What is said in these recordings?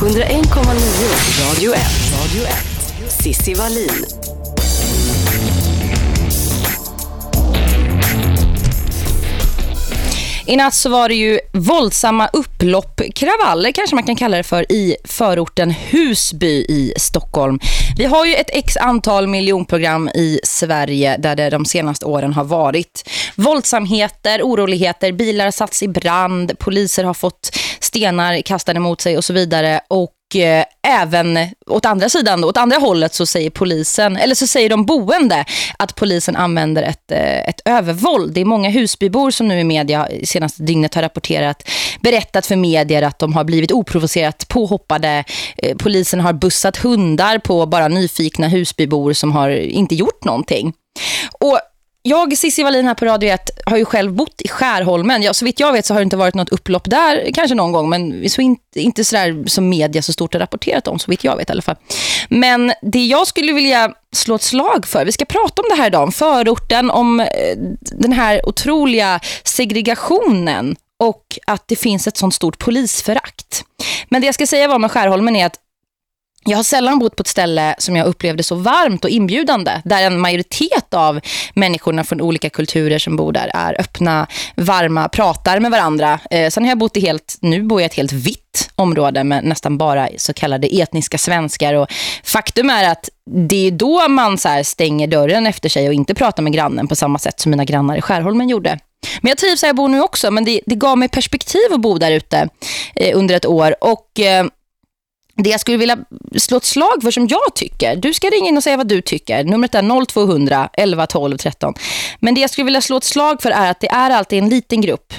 101,9 Radio 1. Radio 1. Sissi Wallin. I natt så var det ju våldsamma upplopp, kravaller kanske man kan kalla det för, i förorten Husby i Stockholm. Vi har ju ett x antal miljonprogram i Sverige där det de senaste åren har varit våldsamheter, oroligheter, bilar satts i brand, poliser har fått stenar kastade mot sig och så vidare. Och eh, även åt andra sidan, åt andra hållet så säger polisen, eller så säger de boende att polisen använder ett, eh, ett övervåld. Det är många husbybor som nu i media senaste dygnet har rapporterat, berättat för medier att de har blivit oprovocerat påhoppade. Eh, polisen har bussat hundar på bara nyfikna husbybor som har inte gjort någonting. Och jag, Cissi Wallin här på Radio 1, har ju själv bott i Skärholmen. Ja, så vitt jag vet så har det inte varit något upplopp där, kanske någon gång. Men så inte, inte sådär som media så stort har rapporterat om, så vitt jag vet i alla fall. Men det jag skulle vilja slå ett slag för, vi ska prata om det här idag, om förorten, om eh, den här otroliga segregationen och att det finns ett sånt stort polisförakt. Men det jag ska säga var med Skärholmen är att jag har sällan bott på ett ställe som jag upplevde så varmt och inbjudande. Där en majoritet av människorna från olika kulturer som bor där är öppna, varma, pratar med varandra. Eh, sen har jag bott i helt, nu bor jag i ett helt vitt område med nästan bara så kallade etniska svenskar. Och faktum är att det är då man så stänger dörren efter sig och inte pratar med grannen på samma sätt som mina grannar i Skärholmen gjorde. Men jag trivs där jag bor nu också, men det, det gav mig perspektiv att bo där ute eh, under ett år. Och... Eh, det jag skulle vilja slå ett slag för som jag tycker. Du ska ringa in och säga vad du tycker. Numret är 0200 11 12 13. Men det jag skulle vilja slå ett slag för är att det är alltid en liten grupp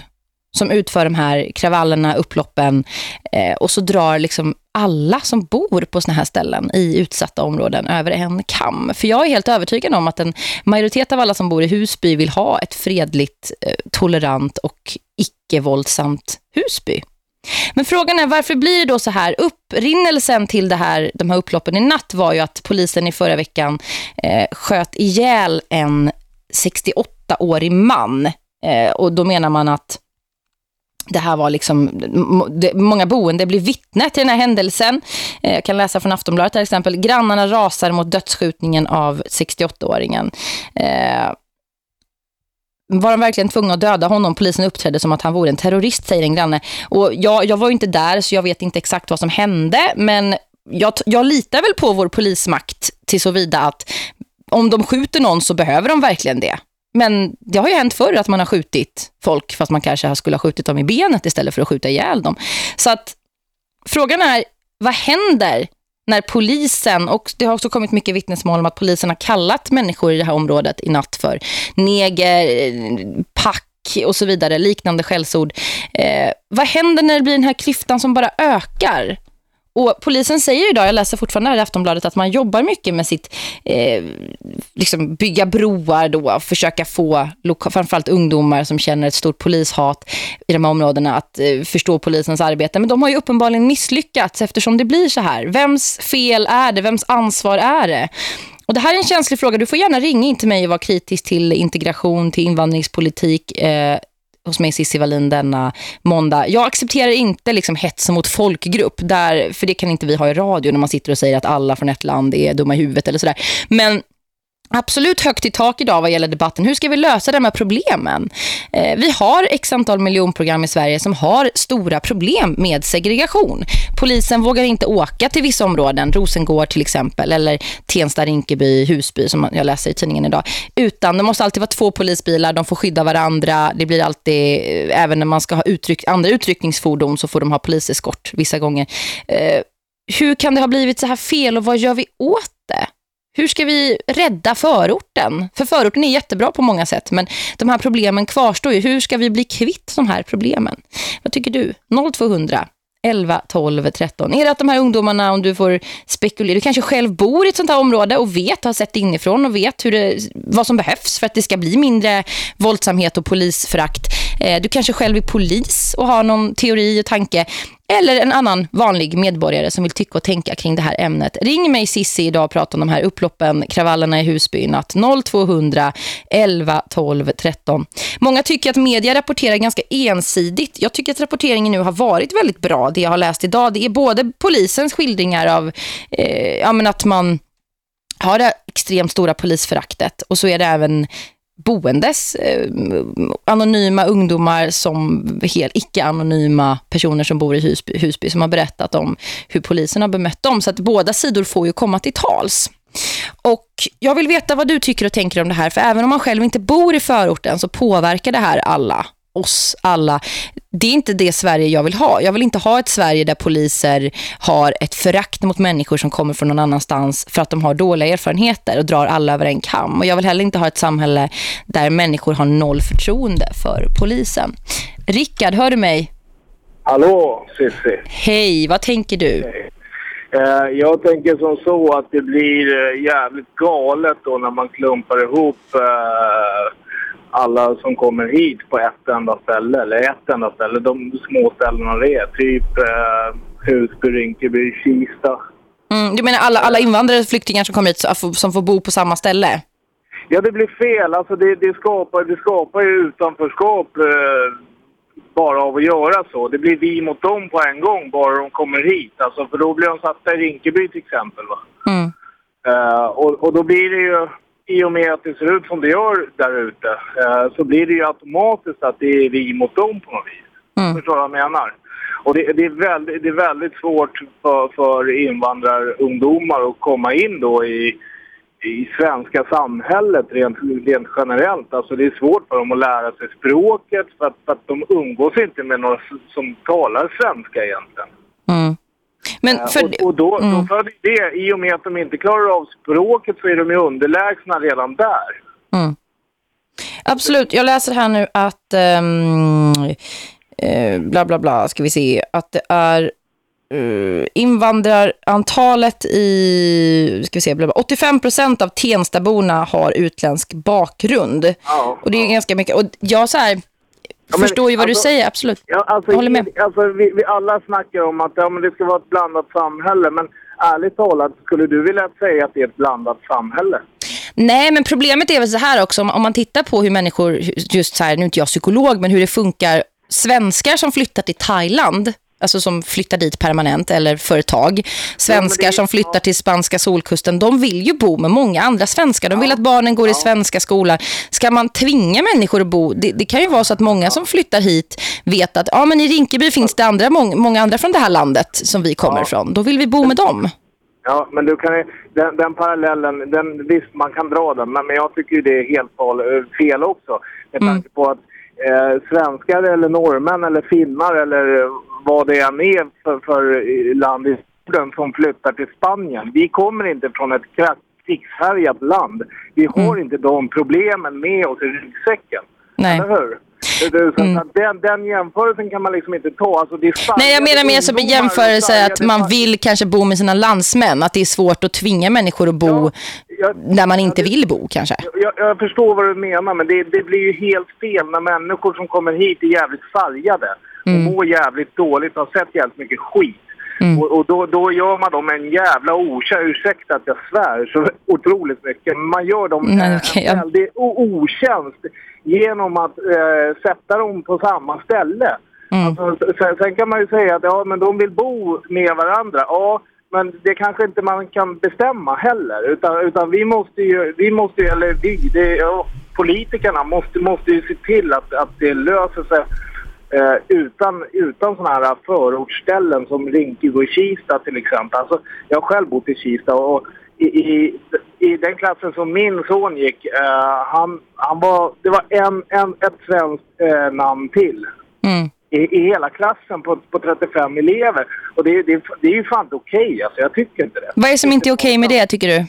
som utför de här kravallerna, upploppen eh, och så drar liksom alla som bor på såna här ställen i utsatta områden över en kam. För jag är helt övertygad om att en majoritet av alla som bor i Husby vill ha ett fredligt, eh, tolerant och icke-våldsamt Husby. Men frågan är varför blir det då så här? Upprinnelsen till det här, de här upploppen i natt var ju att polisen i förra veckan eh, sköt ihjäl en 68-årig man. Eh, och då menar man att det här var liksom, många boende blir vittne till den här händelsen. Eh, jag kan läsa från Aftonbladet till exempel. Grannarna rasar mot dödsskjutningen av 68-åringen. Var de verkligen tvungna att döda honom? Polisen uppträdde som att han vore en terrorist, säger en granne. Och jag, jag var ju inte där så jag vet inte exakt vad som hände. Men jag, jag litar väl på vår polismakt till så vida att om de skjuter någon så behöver de verkligen det. Men det har ju hänt förr att man har skjutit folk fast man kanske skulle ha skjutit dem i benet istället för att skjuta ihjäl dem. Så att frågan är, vad händer när polisen, och det har också kommit mycket vittnesmål om att polisen har kallat människor i det här området i natt för neger, pack och så vidare, liknande skällsord. Eh, vad händer när det blir den här klyftan som bara ökar? Och polisen säger idag, jag läser fortfarande här i Aftonbladet, att man jobbar mycket med sitt eh, liksom bygga broar då, försöka få framförallt ungdomar som känner ett stort polishat i de här områdena att eh, förstå polisens arbete. Men de har ju uppenbarligen misslyckats eftersom det blir så här. Vems fel är det? Vems ansvar är det? Och det här är en känslig fråga. Du får gärna ringa in till mig och vara kritisk till integration, till invandringspolitik. Eh, hos mig Cissi Wallin denna måndag. Jag accepterar inte liksom hets mot folkgrupp där, för det kan inte vi ha i radio när man sitter och säger att alla från ett land är dumma i huvudet eller sådär. Men absolut högt i tak idag vad gäller debatten. Hur ska vi lösa de här problemen? Eh, vi har x antal miljonprogram i Sverige som har stora problem med segregation. Polisen vågar inte åka till vissa områden, Rosengård till exempel, eller Tensta, Rinkeby, Husby som jag läser i tidningen idag. Utan det måste alltid vara två polisbilar, de får skydda varandra. Det blir alltid, eh, även när man ska ha uttryck, andra utryckningsfordon så får de ha poliseskort vissa gånger. Eh, hur kan det ha blivit så här fel och vad gör vi åt det? Hur ska vi rädda förorten? För förorten är jättebra på många sätt, men de här problemen kvarstår ju. Hur ska vi bli kvitt de här problemen? Vad tycker du? 0200 11, 12, 13. Är det att de här ungdomarna, om du får spekulera, du kanske själv bor i ett sånt här område och vet, har sett inifrån och vet hur det, vad som behövs för att det ska bli mindre våldsamhet och polisförakt. Eh, du kanske själv är polis och har någon teori och tanke eller en annan vanlig medborgare som vill tycka och tänka kring det här ämnet. Ring mig Sissi idag och prata om de här upploppen, kravallerna i Husby natt 0200 11 12 13. Många tycker att media rapporterar ganska ensidigt. Jag tycker att rapporteringen nu har varit väldigt bra. Det jag har läst idag, det är både polisens skildringar av eh, ja, men att man har det extremt stora polisföraktet och så är det även boendes eh, anonyma ungdomar som helt icke-anonyma personer som bor i Husby, Husby som har berättat om hur polisen har bemött dem. Så att båda sidor får ju komma till tals. Och jag vill veta vad du tycker och tänker om det här. För även om man själv inte bor i förorten så påverkar det här alla oss alla. Det är inte det Sverige jag vill ha. Jag vill inte ha ett Sverige där poliser har ett förakt mot människor som kommer från någon annanstans för att de har dåliga erfarenheter och drar alla över en kam. Och jag vill heller inte ha ett samhälle där människor har noll förtroende för polisen. Rickard, hör du mig? Hallå, Cissi. Hej, vad tänker du? Hej. Eh, jag tänker som så att det blir eh, jävligt galet då när man klumpar ihop eh, alla som kommer hit på ett enda ställe, eller ett enda ställe, de små ställena det är. Typ eh, Husby, Rinkeby, Kista. Mm, du menar alla, alla invandrare flyktingar som kommer hit som får bo på samma ställe? Ja, det blir fel. Alltså det, det, skapar, det skapar ju utanförskap eh, bara av att göra så. Det blir vi mot dem på en gång bara de kommer hit. Alltså, för då blir de satta i Rinkeby till exempel. Va? Mm. Uh, och, och då blir det ju i och med att det ser ut som det gör där ute eh, så blir det ju automatiskt att det är vi mot dem på något vis. Mm. Förstår du vad jag menar? Och det, det, är väldigt, det är väldigt svårt för, för invandrarungdomar att komma in då i, i svenska samhället rent, rent generellt. Alltså det är svårt för dem att lära sig språket för att, för att de umgås inte med några som talar svenska egentligen. Mm. Men eh, för... och, och då, mm. då för det, i och med att de inte klarar av språket så är de ju underlägsna redan där. Mm. Absolut, jag läser här nu att um, uh, bla bla bla ska vi se att det är uh, invandrarantalet i ska vi se, 85% av Tenstaborna har utländsk bakgrund. Ja, och det är ja. ganska mycket. Och jag så här Ja, men, förstår ju vad alltså, du säger, absolut. Ja, alltså, jag håller med. Alltså, vi, vi, alla snackar om att ja, men det ska vara ett blandat samhälle. Men ärligt talat, skulle du vilja säga att det är ett blandat samhälle? Nej, men problemet är väl så här också. Om, om man tittar på hur människor, just så här, nu är inte jag psykolog, men hur det funkar. Svenskar som flyttar till Thailand alltså som flyttar dit permanent eller företag. Svenskar ja, som flyttar till spanska solkusten, de vill ju bo med många andra svenskar. De vill att barnen går i svenska skolor. Ska man tvinga människor att bo? Det, det kan ju vara så att många som flyttar hit vet att ja, men i Rinkeby finns det andra, många, många andra från det här landet som vi kommer ifrån. Då vill vi bo med dem. Ja, men du kan den, den parallellen, den, visst man kan dra den, men, men jag tycker det är helt fel också. Med mm. tanke på att eh, svenskar eller norrmän eller finnar eller vad det än är för, för land i Norden som flyttar till Spanien. Vi kommer inte från ett krigshärjat land. Vi har mm. inte de problemen med oss i ryggsäcken. Nej. Eller hur? Mm. Den, den jämförelsen kan man liksom inte ta. Alltså det Nej, jag menar mer som en jämförelse att man vill kanske bo med sina landsmän. Att det är svårt att tvinga människor att bo ja, jag, där man inte vill bo kanske. Jag, jag, förstår vad du menar, men det, det blir ju helt fel när människor som kommer hit är jävligt sargade mm. och mår jävligt dåligt och har sett jävligt mycket skit. Mm. Och, och då, då, gör man dem en jävla otjänst, ursäkta att jag svär så otroligt mycket, man gör dem mm, okay, en väldigt otjänst genom att eh, sätta dem på samma ställe. Mm. Alltså, sen, sen, kan man ju säga att ja, men de vill bo med varandra. Ja, men det kanske inte man kan bestämma heller. Utan, utan vi måste ju, vi måste eller vi, det, ja, politikerna måste, måste ju se till att, att det löser sig eh, utan, utan sådana här förortsställen som Rinkeby och Kista till exempel. Alltså, jag har själv bott i Kista och i, i, i den klassen som min son gick, eh, han, han var, det var en, en, ett svenskt eh, namn till. Mm. I, I, hela klassen på, på 35 elever. Och det, det, det är ju fan inte okej, okay, alltså. jag tycker inte det. Vad är det som inte är okej okay med det, tycker du?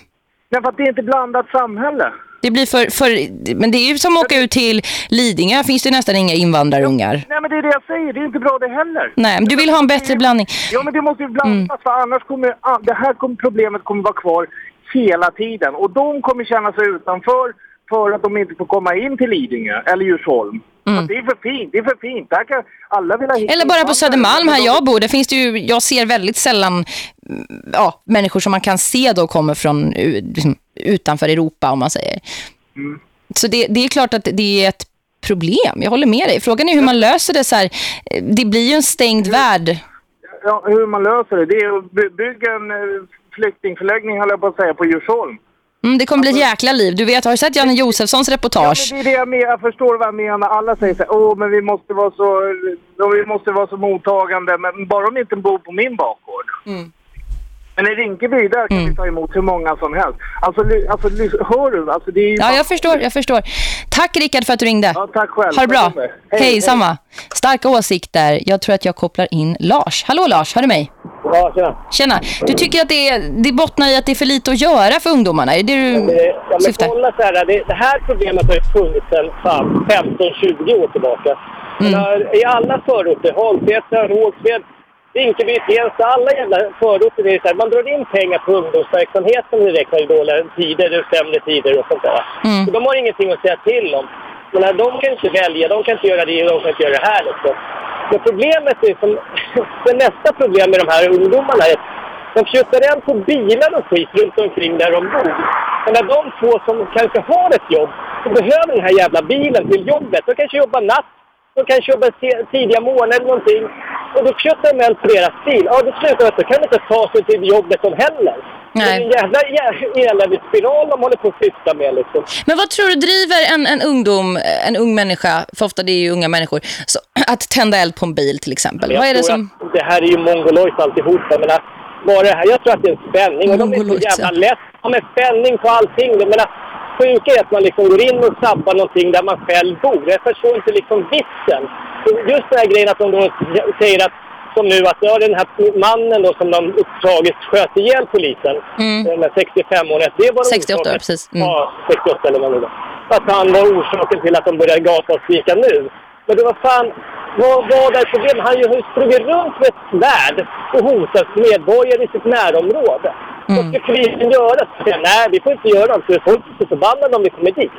Nej, för att det är inte blandat samhälle. Det blir för, för, men det är ju som att åka ut till Lidingö. finns det nästan inga invandrarungar. Nej, men det är det jag säger. Det är inte bra det heller. Nej, men du vill ha en bättre blandning. Ja, men det måste ju blandas. Mm. För annars kommer det här problemet kommer vara kvar hela tiden. Och de kommer känna sig utanför för att de inte får komma in till Lidingö eller Djursholm. Mm. det är för fint, det är för fint. Där kan alla vilja Eller bara på Södermalm här jag bor. Det finns det ju, jag ser väldigt sällan mm, ja, människor som man kan se då kommer från liksom, utanför Europa om man säger. Mm. Så det, det är klart att det är ett problem. Jag håller med dig. Frågan är hur man löser det så här. Det blir ju en stängd hur, värld. Ja, hur man löser det. Det är att bygga en eh, flyktingförläggning, höll jag på att säga, på Djursholm. Mm, det kommer bli ett alltså- jäkla liv. Du vet, har du sett Janne Josefssons reportage? Ja, det är det jag, menar. jag förstår vad jag menar. Alla säger så här, åh men vi måste vara så, vi måste vara så mottagande. Men bara de inte bor på min bakgård. Mm. Men i Rinkeby där kan mm. vi ta emot hur många som helst. Alltså, alltså hör du? Alltså, det är ja, jag förstår, jag förstår. Tack Rickard för att du ringde. Ja, tack själv. Ha det bra. Hej, hej, hej, samma. Starka åsikter. Jag tror att jag kopplar in Lars. Hallå Lars, hör du mig? Ja, tjena. Tjena. Du tycker att det, det bottnar i att det är för lite att göra för ungdomarna? Är det du ja, men syftar? Kolla så här, det, det här problemet har ju funnits sedan 15-20 år tillbaka. Mm. I alla förorter, Holmsätra, Rågsved, Rinkeby, Tensta, alla jävla förorter är så här, man drar in pengar på ungdomsverksamheten direkt i dåliga tider, sämre tider och sånt där. Mm. Så de har ingenting att säga till om. Men de kan inte välja, de kan inte göra det de kan inte göra det här liksom. Men problemet är som, det nästa problem med de här ungdomarna är att de flyttar en på bilar och skit runt omkring där de bor. Men när de två som kanske har ett jobb, så behöver den här jävla bilen till jobbet. De kanske jobbar natt, de kanske jobbar tidiga morgnar eller någonting. Och då flyttar de en på deras bil. Ja, det slutar att då kan de inte ta sig till jobbet de heller. Nej. Det är en jävla eländespiral de håller på att flytta med. Liksom. Men vad tror du driver en, en ungdom, en ung människa, för ofta det är ju unga människor, så, att tända eld på en bil till exempel? Vad är det som... Det här är ju mongoloid alltihopa. Men bara det här, jag tror att det är en spänning. Och de är så jävla lätt. De är spänning på allting. Jag menar, sjuka är att man liksom går in och sabbar någonting där man själv bor. Jag förstår inte liksom vitsen. Just den här grejen att de då säger att som nu att ja, den här mannen då som de uppdraget sköt ihjäl polisen, mm. den 65-åringen, det var 68 orsaken, precis. Mm. Ja, 68 eller vad det var. Att han var orsaken till att de började gasa och skrika nu. Men det var fan, vad, vad är problemet? Han ju sprungit runt med ett svärd och hotat medborgare i sitt närområde. Mm. Vad ska polisen göra? Nej, vi får inte göra det, för folk blir förbannade om vi kommer dit.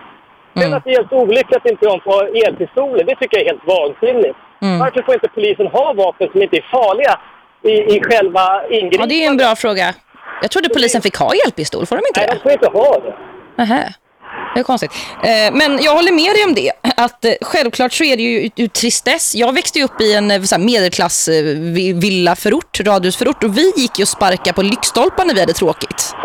Mm. Sen att det är helt olyckligt att inte de får elpistoler, det tycker jag är helt vansinnigt. Mm. Varför får inte polisen ha vapen som inte är farliga i, i själva ingripandet? Ja, det är en bra fråga. Jag trodde polisen fick ha elpistol, får de inte Nej, det? de får inte ha det. Nähä. Det är konstigt. Eh, men jag håller med dig om det. Att eh, självklart så är det ju ur tristess. Jag växte upp i en eh, så här, medelklass villaförort, radhusförort. Och vi gick ju och sparka på lyktstolpar när vi hade tråkigt.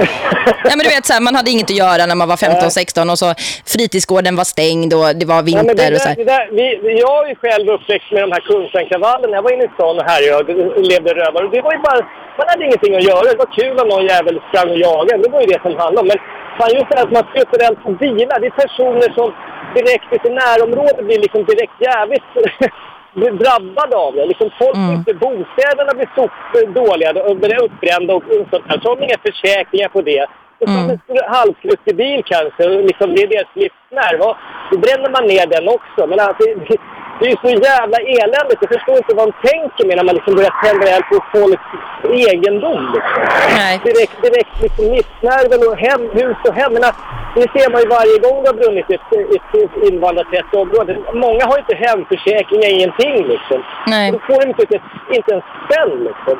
ja, men du vet, så här, man hade inget att göra när man var 15-16 och så fritidsgården var stängd och det var vinter. Ja, det där, och så det där, vi, jag är ju själv uppväxt med de här Kungsträngkravallerna. Jag var inne i stan och här och levde rövare. Och det var ju bara, man hade ingenting att göra. Det var kul om någon jävel sprang och jagade. Det var ju det som handlade om. Men Fan, just det här att man eld på bilar. Det är personer som direkt i sitt närområde blir liksom direkt jävligt drabbade av det. Liksom folk mm. bostäderna blir så dåliga, och blir uppbrända och sånt här. Så har de inga försäkringar på det. Och så mm. en halvskruttig bil kanske, liksom, det är deras livsnerv. Då bränner man ner den också. Men alltså, det är ju så jävla eländigt. Jag förstår inte vad de tänker med när man liksom börjar tända eld på folks egendom. Liksom. Nej. Direkt, direkt liksom missnerven och hem, hus och hem. Men det ser man ju varje gång det har brunnit ett, ett, ett invandrartätt område. Många har inte hemförsäkring, ingenting liksom. Nej. Då får de inte, inte en spänn liksom.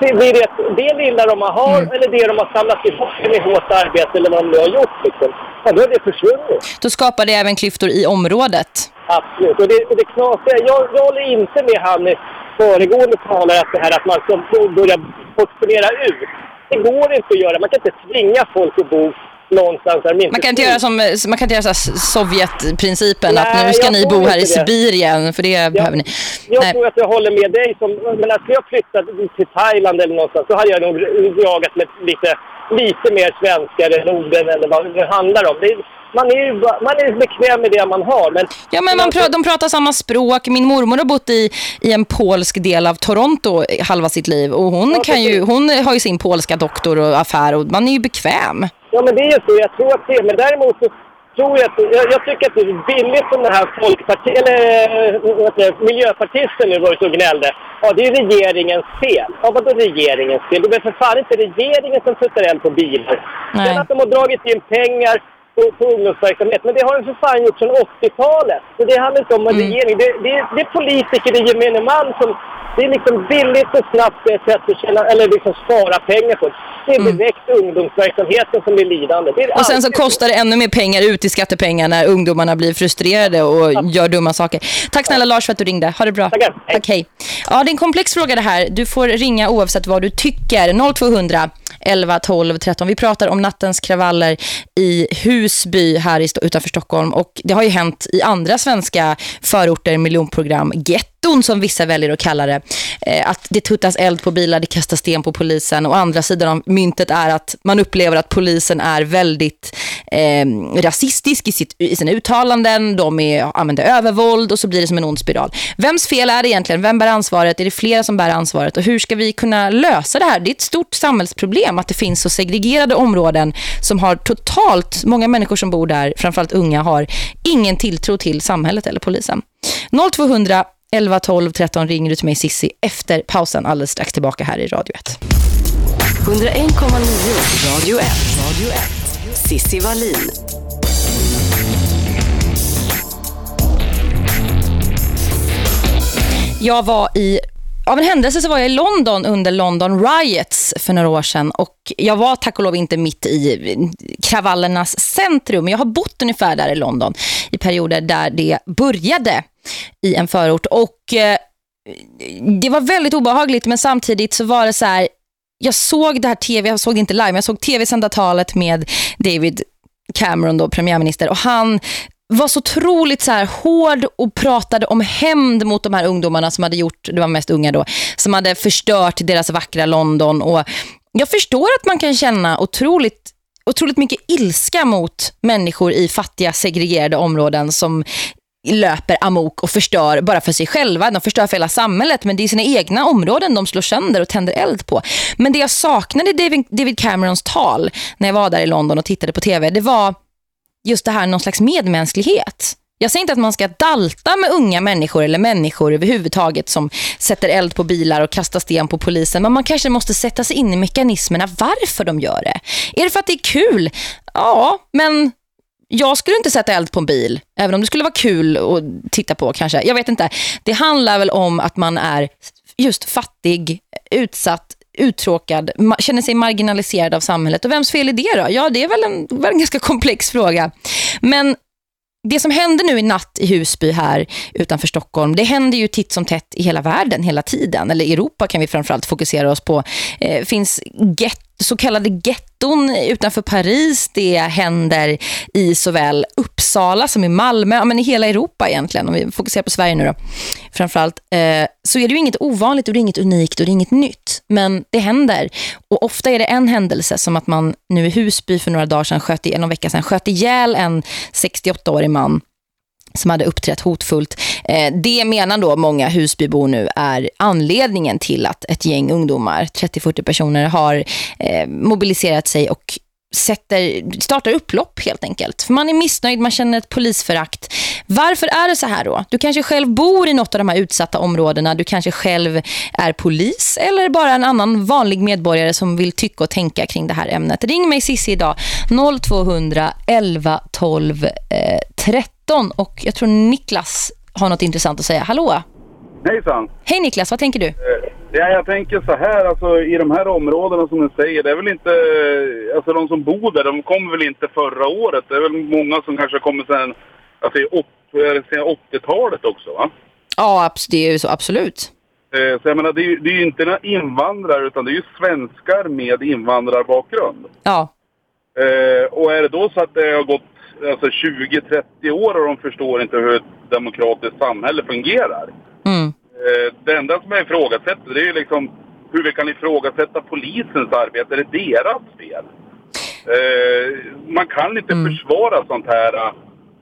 Det blir det, det lilla de har mm. eller det de har samlat ihop med hårt arbete eller vad de nu har gjort liksom. Ja, då är det försvunnit. Då skapar det även klyftor i området. Absolut. Och det, och det knasiga, jag, jag håller inte med han föregående talare att det här att man ska börja portionera ut. Det går inte att göra. Man kan inte tvinga folk att bo någonstans där man kan inte göra som man kan inte göra så Sovjetprincipen Nej, att nu ska ni bo här i Sibirien för det jag, behöver ni. Jag Nej. tror att jag håller med dig som men att jag flyttade till Thailand eller någonstans så hade jag nog jagat med lite lite mer svenskar än orden eller vad det handlar om. Det, man är ju man är bekväm med det man har. Men ja, men man pratar, de pratar samma språk. Min mormor har bott i, i en polsk del av Toronto halva sitt liv. Och hon, ja, kan ju, hon har ju sin polska doktor och affär och man är ju bekväm. Ja, men det är ju så. Jag tror att det Men däremot så tror jag att... Jag, jag tycker att det är billigt som den här folkparti... Eller vad miljöpartisten nu var ute och gnällde. Ja, det är regeringens fel. Ja, vadå regeringens fel? Det är för fan inte regeringen som sätter eld på bilar. Sen att de har dragit in pengar på, på ungdomsverksamhet. Men det har den för fan gjort sedan 80-talet. Så det handlar inte om en Mm. regering. Det, det, det är politiker, det är gemene man som... Det är liksom billigt och snabbt ett sätt att tjäna, eller liksom spara pengar på. Det är direkt ungdomsverksamheten som blir lidande. Det är Mm. Och sen så kostar det ännu mer pengar ut i skattepengar när ungdomarna blir frustrerade och gör dumma saker. Tack snälla Lars för att du ringde. Ha det bra. Tackar. Hej. Tack, hej. Ja, det är en komplex fråga det här. Du får ringa oavsett vad du tycker. 0200 11 12 13. Vi pratar om nattens kravaller i Husby här utanför Stockholm. Och det har ju hänt i andra svenska förorter, miljonprogram, getton som vissa väljer att kalla det. Eh, att det tuttas eld på bilar, det kastas sten på polisen. Och andra sidan av myntet är att man upplever att polisen är väldigt eh, rasistisk i, sitt, i sina uttalanden. De är, använder övervåld och så blir det som en ond spiral. Vems fel är det egentligen? Vem bär ansvaret? Är det flera som bär ansvaret? Och hur ska vi kunna lösa det här? Det är ett stort samhällsproblem att det finns så segregerade områden som har totalt, många människor som bor där, framförallt unga, har ingen tilltro till samhället eller polisen. 0200 11 12 13 ringer du till mig Sissi efter pausen alldeles strax tillbaka här i Radio 1. 101,9 Radio 1. Radio 1. Sissi Wallin. Jag var i av en händelse så var jag i London under London Riots för några år sedan och jag var tack och lov inte mitt i kravallernas centrum. Jag har bott ungefär där i London i perioder där det började i en förort och eh, det var väldigt obehagligt men samtidigt så var det så här jag såg det här tv, jag såg det inte live men jag såg tv-sända talet med David Cameron då, premiärminister och han var så otroligt så här hård och pratade om hämnd mot de här ungdomarna som hade gjort, det var mest unga då, som hade förstört deras vackra London och jag förstår att man kan känna otroligt otroligt mycket ilska mot människor i fattiga segregerade områden som löper amok och förstör bara för sig själva. De förstör för hela samhället men det är sina egna områden de slår sönder och tänder eld på. Men det jag saknade i David, David Camerons tal när jag var där i London och tittade på tv, det var just det här någon slags medmänsklighet. Jag säger inte att man ska dalta med unga människor eller människor överhuvudtaget som sätter eld på bilar och kastar sten på polisen. Men man kanske måste sätta sig in i mekanismerna varför de gör det. Är det för att det är kul? Ja, men jag skulle inte sätta eld på en bil. Även om det skulle vara kul att titta på kanske. Jag vet inte. Det handlar väl om att man är just fattig, utsatt, uttråkad, känner sig marginaliserad av samhället. Och vems fel är det då? Ja, det är väl en, väl en ganska komplex fråga. Men det som händer nu i natt i Husby här utanför Stockholm, det händer ju titt som tätt i hela världen hela tiden. Eller Europa kan vi framförallt fokusera oss på. Eh, finns get, så kallade getton utanför Paris. Det händer i såväl Uppsala som i Malmö, ja, men i hela Europa egentligen. Om vi fokuserar på Sverige nu då, framförallt. Eh, så är det ju inget ovanligt och det är inget unikt och det är inget nytt. Men det händer. Och ofta är det en händelse som att man nu i Husby för några dagar sedan, sköt, i- någon vecka sedan, sköt ihjäl en 68-årig man som hade uppträtt hotfullt. Eh, det menar då många Husbybor nu är anledningen till att ett gäng ungdomar, 30-40 personer, har eh, mobiliserat sig och sätter, startar upplopp helt enkelt. För man är missnöjd, man känner ett polisförakt. Varför är det så här då? Du kanske själv bor i något av de här utsatta områdena. Du kanske själv är polis eller bara en annan vanlig medborgare som vill tycka och tänka kring det här ämnet. Ring mig Sissi idag 0200 11 12 eh, 13 och jag tror Niklas har något intressant att säga. Hallå? Hejsan! Hej Niklas, vad tänker du? Ja, jag tänker så här, alltså i de här områdena som du säger, det är väl inte, alltså de som bor där, de kom väl inte förra året. Det är väl många som kanske kommer sen, alltså sen 80-talet också va? Ja, det är ju så, absolut. Eh, Så jag menar, det är ju, det är ju inte några invandrare utan det är ju svenskar med invandrarbakgrund. Ja, Eh, och är det då så att det har gått alltså 20-30 år och de förstår inte hur ett demokratiskt samhälle fungerar. mm. Eh, det enda som jag ifrågasätter det är ju liksom hur vi kan ifrågasätta polisens arbete. Är det deras fel? Eh, man kan inte försvara sånt här eh,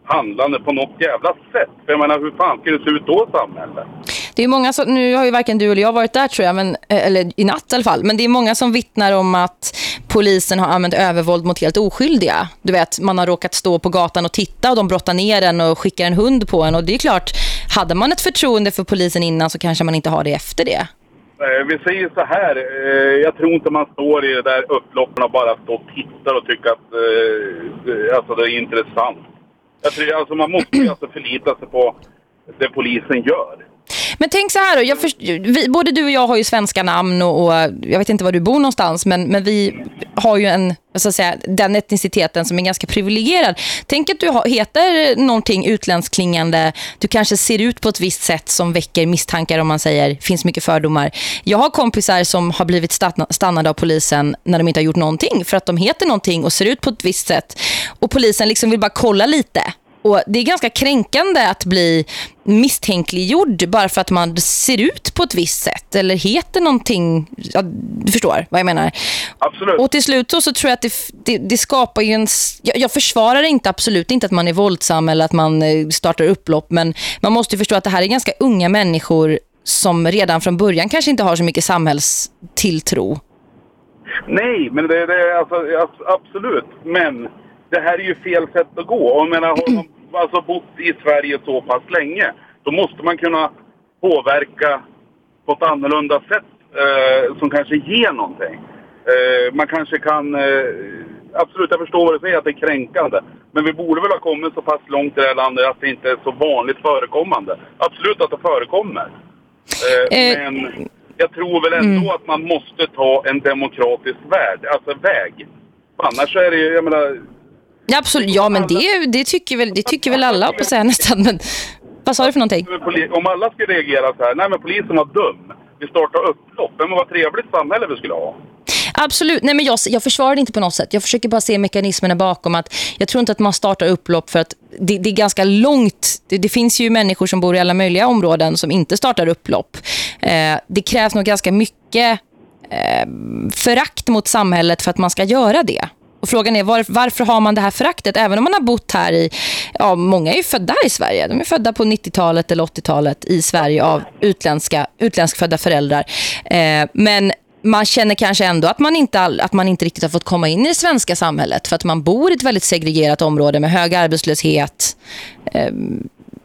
handlande på något jävla sätt. För jag menar, hur fan ska det se ut då samhället? Det är många som, nu har ju varken du eller jag varit där tror jag, men, eller i natt i alla fall. Men det är många som vittnar om att polisen har använt övervåld mot helt oskyldiga. Du vet, man har råkat stå på gatan och titta och de brottar ner en och skickar en hund på en. Och det är klart, hade man ett förtroende för polisen innan så kanske man inte har det efter det. Eh, vi säger så här, eh, jag tror inte man står i det där upploppen och bara står och tittar och tycker att det- alltså det är intressant. Jag tror, alltså man måste alltså förlita sig på det polisen gör. Men tänk så här då, jag först, vi, både du och jag har ju svenska namn och, och jag vet inte var du bor någonstans men, men vi har ju en, så att säga, den etniciteten som är ganska privilegierad. Tänk att du ha, heter någonting utländskklingande, du kanske ser ut på ett visst sätt som väcker misstankar om man säger, finns mycket fördomar. Jag har kompisar som har blivit stannade av polisen när de inte har gjort någonting för att de heter någonting och ser ut på ett visst sätt. Och polisen liksom vill bara kolla lite. Och det är ganska kränkande att bli misstänkliggjord bara för att man ser ut på ett visst sätt eller heter någonting. Ja, du förstår vad jag menar. Absolut. Och till slut så, så tror jag att det, det, det skapar ju en... Jag, jag försvarar inte absolut inte att man är våldsam eller att man eh, startar upplopp men man måste ju förstå att det här är ganska unga människor som redan från början kanske inte har så mycket samhällstilltro. Nej, men det, är alltså, absolut. Men det här är ju fel sätt att gå. Och jag menar, har man alltså bott i Sverige så pass länge, då måste man kunna påverka på ett annorlunda sätt eh, som kanske ger någonting. Eh, man kanske kan... Eh, absolut, jag förstår vad du säger, att det är kränkande. Men vi borde väl ha kommit så pass långt i det här landet att det inte är så vanligt förekommande. Absolut att det förekommer. Eh, Eh, men jag tror väl ändå att man måste ta en demokratisk värld, alltså väg. Annars är det ju, jag menar, Ja, absolut. Ja, men det, det, tycker väl, det tycker väl alla på säga nästan. Men, vad sa du för någonting? om alla skulle reagera så här, nej men polisen var dum, vi startar upplopp, men vad trevligt samhälle vi skulle ha. Absolut. Nej, men jag, jag försvarar det inte på något sätt. Jag försöker bara se mekanismerna bakom att jag tror inte att man startar upplopp för att det, det är ganska långt. Det, det finns ju människor som bor i alla möjliga områden som inte startar upplopp. Eh, det krävs nog ganska mycket eh, förakt mot samhället för att man ska göra det. Och frågan är var, varför har man det här föraktet? Även om man har bott här i, ja många är ju födda i Sverige. De är födda på 90-talet eller 80-talet i Sverige av utländska, utländskfödda föräldrar. Eh, men man känner kanske ändå att man, inte all, att man inte riktigt har fått komma in i det svenska samhället för att man bor i ett väldigt segregerat område med hög arbetslöshet. Eh,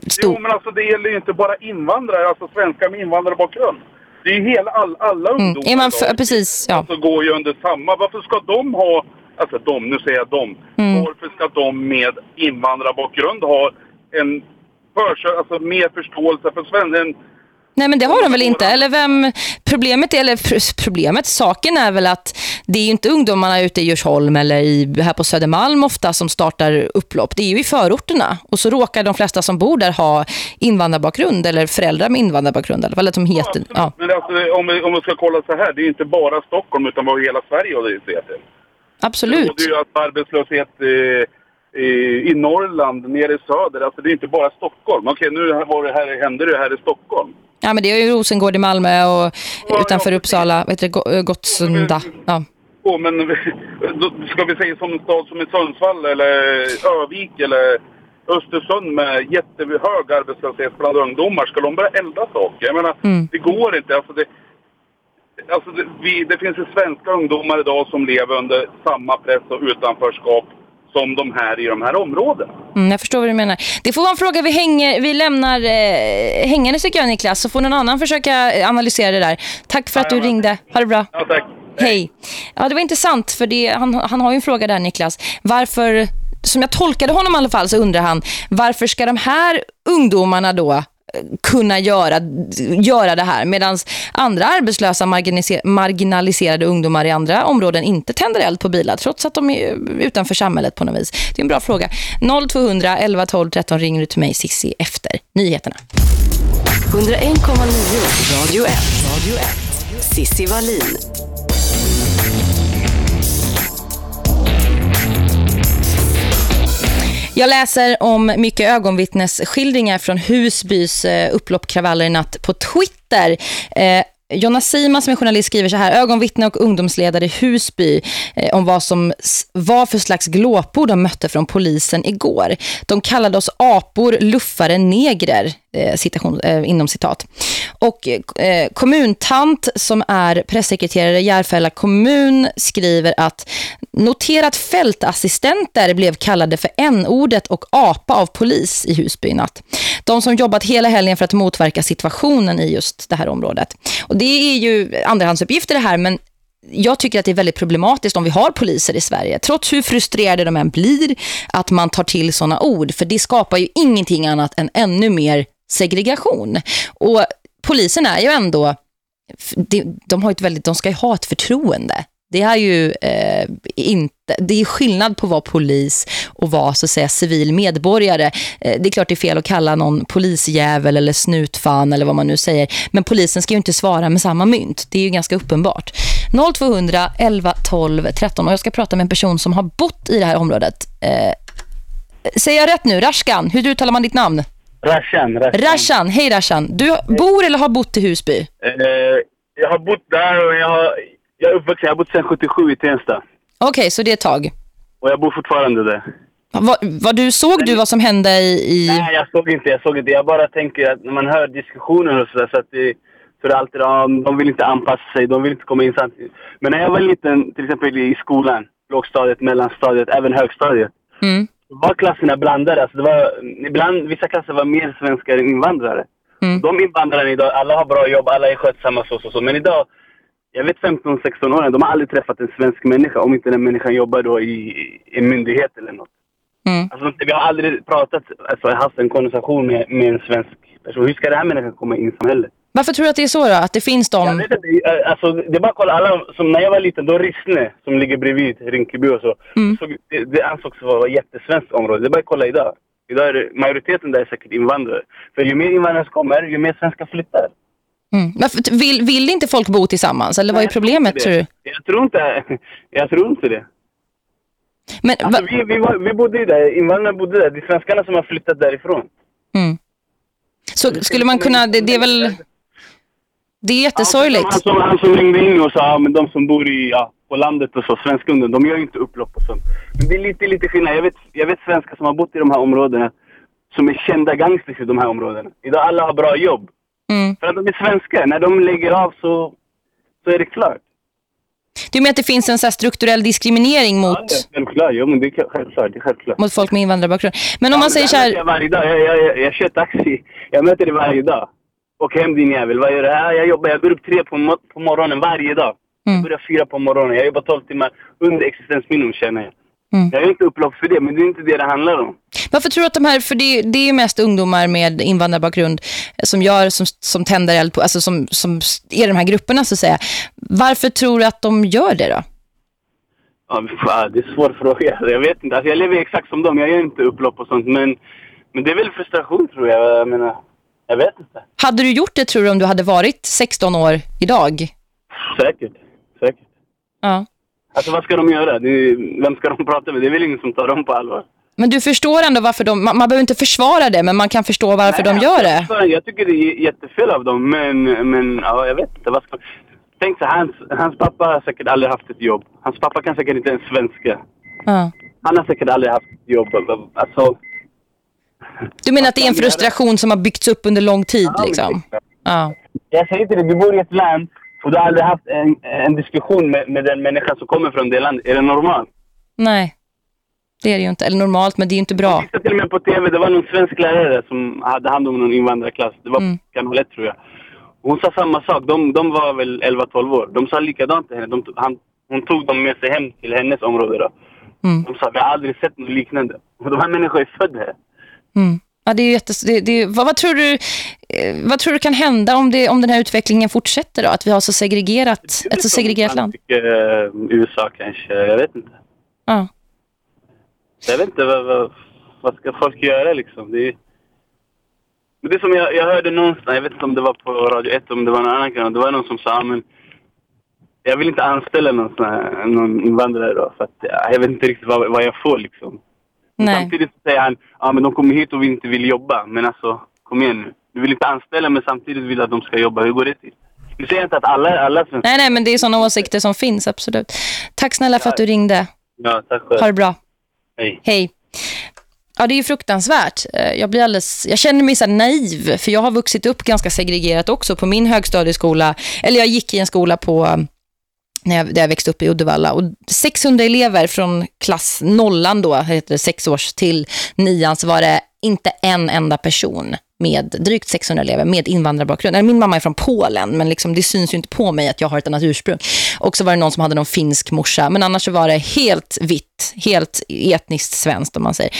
stor, Jo men alltså det gäller ju inte bara invandrare, alltså svenskar med invandrarbakgrund. Det är ju hela, all, alla ungdomar Mm. Är man för, precis, ja. Alltså går ju under samma, varför ska de ha, alltså de, nu säger jag de, Mm. varför ska de med invandrarbakgrund ha en för, alltså mer förståelse för svensk, Nej men det har de väl inte. Eller vem problemet är, eller pr- problemet, saken är väl att det är inte ungdomarna ute i Djursholm eller i, här på Södermalm ofta som startar upplopp. Det är ju i förorterna. Och så råkar de flesta som bor där ha invandrarbakgrund eller föräldrar med invandrarbakgrund. Eller vad det som heter. Ja. Men alltså, om, vi, om vi ska kolla så här, det är ju inte bara Stockholm utan har hela Sverige att se till. Absolut. Det är ju att arbetslöshet i, i, Norrland, nere i söder, alltså det är inte bara Stockholm. Okej, nu var det här, hände det här i Stockholm. Ja men det är ju Rosengård i Malmö och Ja, utanför ja, Uppsala, vad heter det, Go- eh, Gottsunda. Ja. Oh, men ska vi säga som en stad som i Sundsvall eller Övik eller Östersund med jättehög arbetslöshet bland ungdomar. Ska de börja elda saker? Jag menar, Mm. det går inte. Alltså det, alltså det, vi, det finns ju svenska ungdomar idag som lever under samma press och utanförskap som de här i de här områdena. Mm, jag förstår vad du menar. Det får vara en fråga vi, hänger, vi lämnar eh, hängande tycker jag Niklas. Så får någon annan försöka eh, analysera det där. Tack för att du ringde. Ha det bra. Ja, tack. Hej. Ja, det var intressant för det, han, han har ju en fråga där Niklas. Varför, som jag tolkade honom i alla fall så undrar han, varför ska de här ungdomarna då kunna göra, göra det här medan andra arbetslösa marginaliserade ungdomar i andra områden inte tänder eld på bilar trots att de är utanför samhället på något vis. Det är en bra fråga. 0200 11 12 13 ringer du till mig Sissi efter nyheterna. 101,9 Radio 1. Radio 1. Sissi Wallin. Jag läser om mycket ögonvittnesskildringar från Husbys eh, upploppkravaller i natt på Twitter. Eh, Jonna Sima som är journalist skriver så här. Ögonvittne och ungdomsledare i Husby eh, om vad som var för slags glåpord de mötte från polisen igår. De kallade oss apor, luffare, negrer eh, citation, eh, inom citat. Och eh, kommuntant som är pressekreterare i Järfälla kommun skriver att noterat fältassistenter blev kallade för n-ordet och apa av polis i Husby natt. De som jobbat hela helgen för att motverka situationen i just det här området. Och det är ju andrahandsuppgifter det här men jag tycker att det är väldigt problematiskt om vi har poliser i Sverige. Trots hur frustrerade de än blir att man tar till sådana ord. För det skapar ju ingenting annat än ännu mer segregation. Och polisen är ju ändå de, de, har ett väldigt, de ska ju ha ett förtroende. Det är ju eh, inte det är skillnad på att vara polis och vara så att säga civil medborgare. Eh, det är klart det är fel att kalla någon polisjävel eller snutfan eller vad man nu säger. Men polisen ska ju inte svara med samma mynt. Det är ju ganska uppenbart. 0200 11 12 13 och jag ska prata med en person som har bott i det här området. Eh, säger jag rätt nu? Rashkan, hur uttalar man ditt namn? Rashan. Rashan, Rashan. hej Rashan. Du bor eller har bott i Husby? Eh, jag har bott där och jag, har, jag är uppvuxen. Jag har bott sedan 77 i Tensta. Okej, okay, så det är ett tag. Och jag bor fortfarande där. Vad, vad du såg du vad som hände i, i... Nej, jag såg inte. Jag såg inte. Jag bara tänker att när man hör diskussioner och sådär så att det, är alltid ja, de vill inte anpassa sig, de vill inte komma in samtidigt. Men när jag var liten, till exempel i skolan, lågstadiet, mellanstadiet, även högstadiet. Mm var klasserna blandade. Alltså det var, ibland, vissa klasser var mer svenskar än invandrare. Mm. De invandrarna idag, alla har bra jobb, alla är skötsamma så, så, så. Men idag, jag vet 15-16 år, de har aldrig träffat en svensk människa om inte den människan jobbar då i, i en myndighet eller något. Mm. Alltså, vi har aldrig pratat, alltså haft en konversation med, med en svensk person. Hur ska den här människan komma in i samhället? Varför tror du att det är så då? Att det finns de... Jag vet inte, alltså, det är bara att kolla alla, som när jag var liten, då Rissne som ligger bredvid Rinkeby och så. Mm. så det, det ansågs vara ett jättesvenskt område. Det är bara att kolla idag. Idag är det, majoriteten där är säkert invandrare. För ju mer invandrare som kommer, ju mer svenskar flyttar. Mm. Varför, vill, vill inte folk bo tillsammans? Eller vad är problemet tror du? Jag tror inte, jag tror inte det. Men, alltså, vi, vi, vi bodde ju där, invandrarna bodde där. Det är svenskarna som har flyttat därifrån. Mm. Så skulle man kunna, det, det är väl det är jättesorgligt. Han som, han som ringde in och sa men de som bor i, ja, på landet och så, svenska ungdom, de gör ju inte upplopp och sånt. Men det är lite, lite skillnad. Jag vet, jag vet svenskar som har bott i de här områdena som är kända gangsters i de här områdena. Idag alla har bra jobb. Mm. För att de är svenskar. När de lägger av så, så är det klart. Du menar att det finns en så strukturell diskriminering mot... Ja, självklart. Jo, men det är självklart. Det är självklart. Mot folk med invandrarbakgrund. Men om ja, man säger så här... Jag varje dag. Jag, jag, jag, jag kör taxi. Jag möter det varje dag. Och hem din jävel. Vad gör du här? Jag jobbar. Jag går upp tre på, på morgonen varje dag. Mm. Jag börjar fyra på morgonen. Jag jobbar tolv timmar under existensminimum känner jag. Mm. Jag är inte upplopp för det, men det är inte det det handlar om. Varför tror du att de här, för det, det är mest ungdomar med invandrarbakgrund som gör, som, som tänder eld på, alltså som, som är de här grupperna så att säga. Varför tror du att de gör det då? Ja, det är en svår fråga. Jag vet inte. Alltså, jag lever exakt som dem. Jag gör inte upplopp och sånt, men, men det är väl frustration tror jag. Jag menar, jag vet inte. Hade du gjort det tror du om du hade varit 16 år idag? Säkert, säkert. Ja. Alltså vad ska de göra? Vem ska de prata med? Det är väl ingen som tar dem på allvar. Men du förstår ändå varför de... Man, man behöver inte försvara det, men man kan förstå varför Nej, de gör det. Jag, jag tycker det är jättefel av dem, men, men ja, jag vet inte. Vad ska, tänk så, hans, hans pappa har säkert aldrig haft ett jobb. Hans pappa kan säkert inte ens svenska. Ja. Han har säkert aldrig haft ett jobb. Alltså, du menar att det är en frustration som har byggts upp under lång tid ja, liksom? Ja. Jag säger till dig, du bor i ett land och du har aldrig haft en, en diskussion med, med den människa som kommer från det landet. Är det normalt? Nej, det är det ju inte. Eller normalt, men det är ju inte bra. Jag till och med på tv, det var någon svensk lärare som hade hand om någon invandrarklass. Det var mm. 1 tror jag. Hon sa samma sak. De, de var väl 11-12 år. De sa likadant till henne. De, han, hon tog dem med sig hem till hennes område. Då. Mm. De sa vi har aldrig sett något liknande. Och de här människorna är födda här. Mm. Ja, det är jättes, det, det, vad, vad, tror du, eh, vad tror du kan hända om, det, om den här utvecklingen fortsätter då? Att vi har så segregerat, ett så segregerat land? Tycker, uh, USA kanske, jag vet inte. Ja. Jag vet inte, vad, vad, vad ska folk göra liksom? Det är, men det som jag, jag hörde någonstans, jag vet inte om det var på Radio 1 om det var någon annan kanal, det var någon som sa men jag vill inte anställa någon, sån här, någon invandrare då för att jag vet inte riktigt vad, vad jag får liksom. Nej. Samtidigt säger han, ja men de kommer hit och vi inte vill jobba. Men alltså, kom igen nu. Du vill inte anställa men samtidigt vill att de ska jobba. Hur går det till? Du säger inte att alla... alla nej, nej, men det är sådana åsikter som finns, absolut. Tack snälla för att du ringde. Ja, tack själv. Ha det bra. Hej. Hej. Ja, det är ju fruktansvärt. Eh, jag blir alldeles, jag känner mig så naiv för jag har vuxit upp ganska segregerat också på min högstadieskola. Eller jag gick i en skola på när jag, där jag växte upp i Uddevalla. Och 600 elever från klass nollan då, heter det sex års till nian, så var det inte en enda person med drygt 600 elever med invandrarbakgrund. Min mamma är från Polen men liksom, det syns ju inte på mig att jag har ett annat ursprung. Och så var det någon som hade någon finsk morsa men annars så var det helt vitt, helt etniskt svenskt om man säger.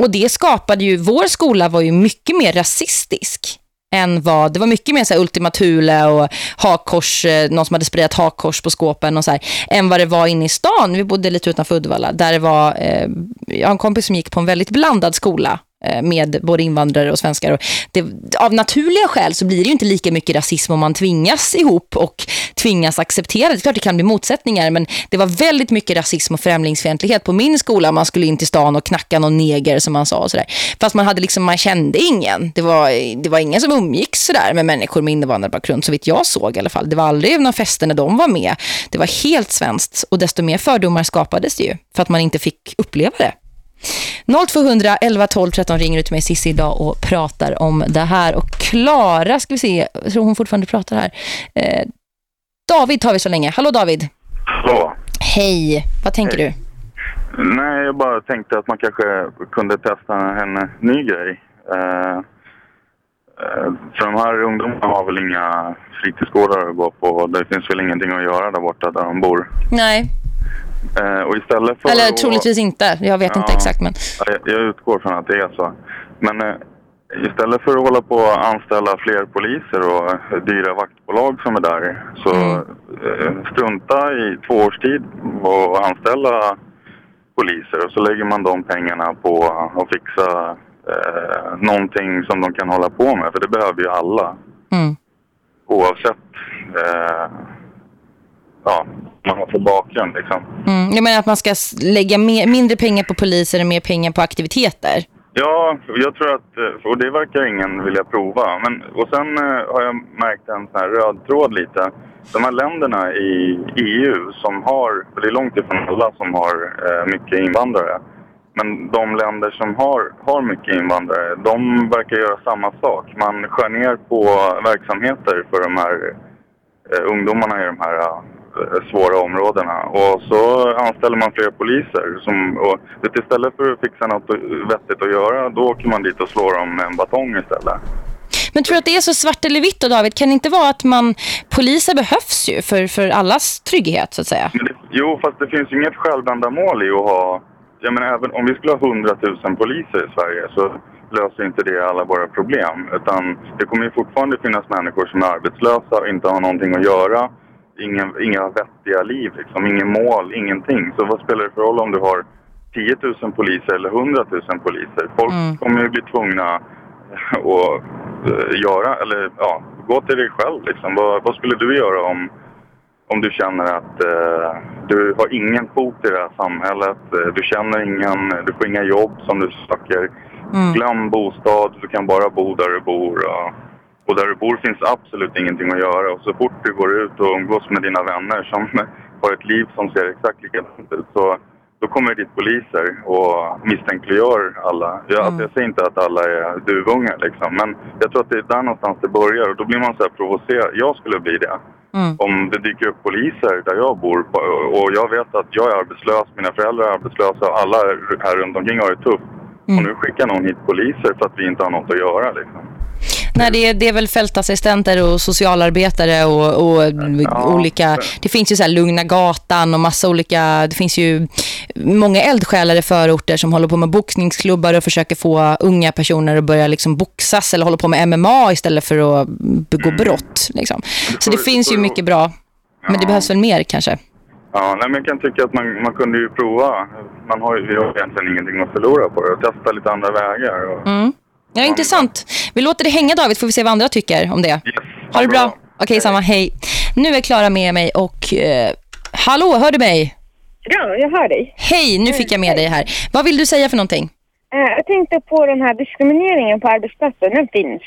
Och det skapade ju, vår skola var ju mycket mer rasistisk än vad, det var mycket mer så här Ultima Thule och hakkors, eh, någon som hade spridat hakkors på skåpen och så här, än vad det var inne i stan. Vi bodde lite utanför Uddevalla där det var, eh, jag har en kompis som gick på en väldigt blandad skola Eh, med både invandrare och svenskar. Och det, av naturliga skäl så blir det ju inte lika mycket rasism om man tvingas ihop och tvingas acceptera. Det är klart det kan bli motsättningar men det var väldigt mycket rasism och främlingsfientlighet på min skola. Man skulle in till stan och knacka någon neger som man sa och sådär. Fast man hade liksom, man kände ingen. Det var, det var ingen som umgicks sådär med människor med invandrarbakgrund så vitt jag såg i alla fall. Det var aldrig några fester när de var med. Det var helt svenskt och desto mer fördomar skapades det ju för att man inte fick uppleva det. 0200 11 12 13 ringer ut mig Sissi idag och pratar om det här. Och Klara, ska vi se, jag tror hon fortfarande pratar här. Eh, David tar vi så länge. Hallå David. Hallå. Hej, vad tänker Hej. du? Nej, jag bara tänkte att man kanske kunde testa en ny grej. Eh, eh, för de här ungdomarna har väl inga fritidsgårdar att gå på. Det finns väl ingenting att göra där borta där de bor. Nej, och istället för eller att- troligtvis inte. Jag vet inte Ja. exakt men... Ja, Jag, utgår från att det är så. Men eh, istället för att hålla på och anställa fler poliser och eh, dyra vaktbolag som är där så Mm. eh, strunta i två års tid och anställa poliser och så lägger man de pengarna på att fixa eh, någonting som de kan hålla på med för det behöver ju alla Mm. oavsett eh, ja, man har för bakgrund liksom. Mm. Jag menar att man ska lägga mer, mindre pengar på poliser och mer pengar på aktiviteter. Ja, jag tror att, eh, och det verkar ingen vilja prova. Men, och sen eh, har jag märkt en sån här röd tråd lite. De här länderna i EU som har, för det är långt ifrån alla som har eh, mycket invandrare. Men de länder som har, har mycket invandrare, de verkar göra samma sak. Man skär ner på verksamheter för de här ungdomarna i de här svåra områdena. Och så anställer man fler poliser. Som, och istället för att fixa något vettigt att göra, då åker man dit och slår dem med en batong istället. Men tror du att det är så svart eller vitt då David? Kan det inte vara att man poliser behövs ju för, för allas trygghet så att säga? Det, jo, fast det finns ju inget självändamål i att ha... Jag menar, även om vi skulle ha 100 000 poliser i Sverige så löser inte det alla våra problem. Utan det kommer ju fortfarande finnas människor som är arbetslösa och inte har någonting att göra. Ingen, inga vettiga liv, liksom. ingen mål, ingenting. Så vad spelar det för roll om du har 10 000 poliser eller 100 000 poliser? Folk Mm. kommer ju bli tvungna att eh, göra, eller ja, gå till dig själv liksom. Vad, vad skulle du göra om om du känner att eh, du har ingen fot i det här samhället, eh, du känner ingen, du får inga jobb som du söker. Mm. Glöm bostad, du kan bara bo där du bor. Och, och där du bor finns absolut ingenting att göra. Och så fort du går ut och umgås med dina vänner som har ett liv som ser exakt likadant ut så då kommer dit poliser och misstänkliggör alla. Jag, Mm. jag säger inte att alla är duvungar liksom, men jag tror att det är där någonstans det börjar och då blir man så här provocerad. Jag skulle bli det Mm. om det dyker upp poliser där jag bor och jag vet att jag är arbetslös, mina föräldrar är arbetslösa och alla här runt omkring har det tufft. Mm. Och nu skickar någon hit poliser för att vi inte har något att göra liksom. Nej, det är, det är väl fältassistenter och socialarbetare och, och Ja. olika... Det finns ju så här Lugna gatan och massa olika... Det finns ju många eldsjälar i förorter som håller på med boxningsklubbar och försöker få unga personer att börja liksom boxas eller hålla på med MMA istället för att begå brott. Liksom. Så det finns ju mycket bra. Men det Ja. behövs väl mer kanske. Ja, nej, men jag kan tycka att man, man kunde ju prova. Man har ju vi har egentligen ingenting att förlora på det och testa lite andra vägar. Och, Mm. Ja, intressant. Vi låter det hänga David, får vi se vad andra tycker om det. Yes, Ha det bra. Okej, samma. Hej. Nu är Klara med mig och... Eh, hallå, hör du mig? Ja, jag hör dig. Hej, nu fick jag med dig här. Vad vill du säga för någonting? Eh, jag tänkte på den här diskrimineringen på arbetsplatsen, den finns.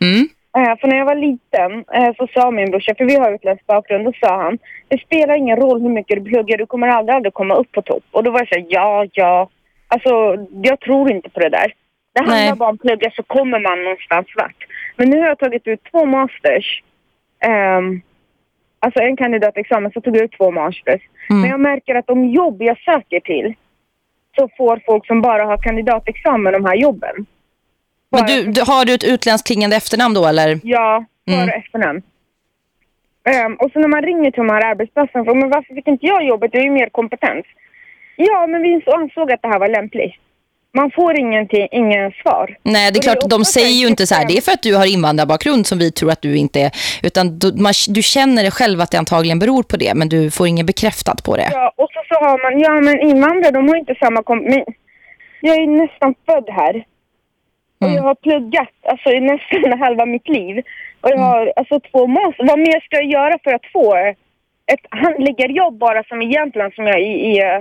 Mm. Eh, för när jag var liten eh, så sa min brorsa, för vi har utländsk bakgrund, då sa han det spelar ingen roll hur mycket du pluggar, du kommer aldrig, aldrig komma upp på topp. Och då var jag så här, ja, ja. Alltså, jag tror inte på det där. Det handlar Nej. bara om plugga så kommer man någonstans vart. Men nu har jag tagit ut två masters. Ehm, alltså en kandidatexamen så tog jag ut två masters. Mm. Men jag märker att de jobb jag söker till så får folk som bara har kandidatexamen de här jobben. Men du, du, har du ett utländskt klingande efternamn då eller? Ja, före Mm. efternamn. Ehm, och så när man ringer till de här arbetsplatserna, men varför fick inte jag jobbet? Jag är ju mer kompetens. Ja, men vi ansåg att det här var lämpligt. Man får ingenting, ingen svar. Nej, det är Och det är klart, de säger ju inte så här, det är för att du har invandrarbakgrund som vi tror att du inte är. Utan du, man, du känner det själv att det antagligen beror på det, men du får ingen bekräftat på det. Ja, och så, så har man, ja men invandrare de har inte samma kom... Men jag är nästan född här. Och Mm. jag har pluggat alltså, i nästan halva mitt liv. Och jag har alltså två master. Vad mer ska jag göra för att få ett handläggarjobb bara som i Jämtland som jag i, i eh,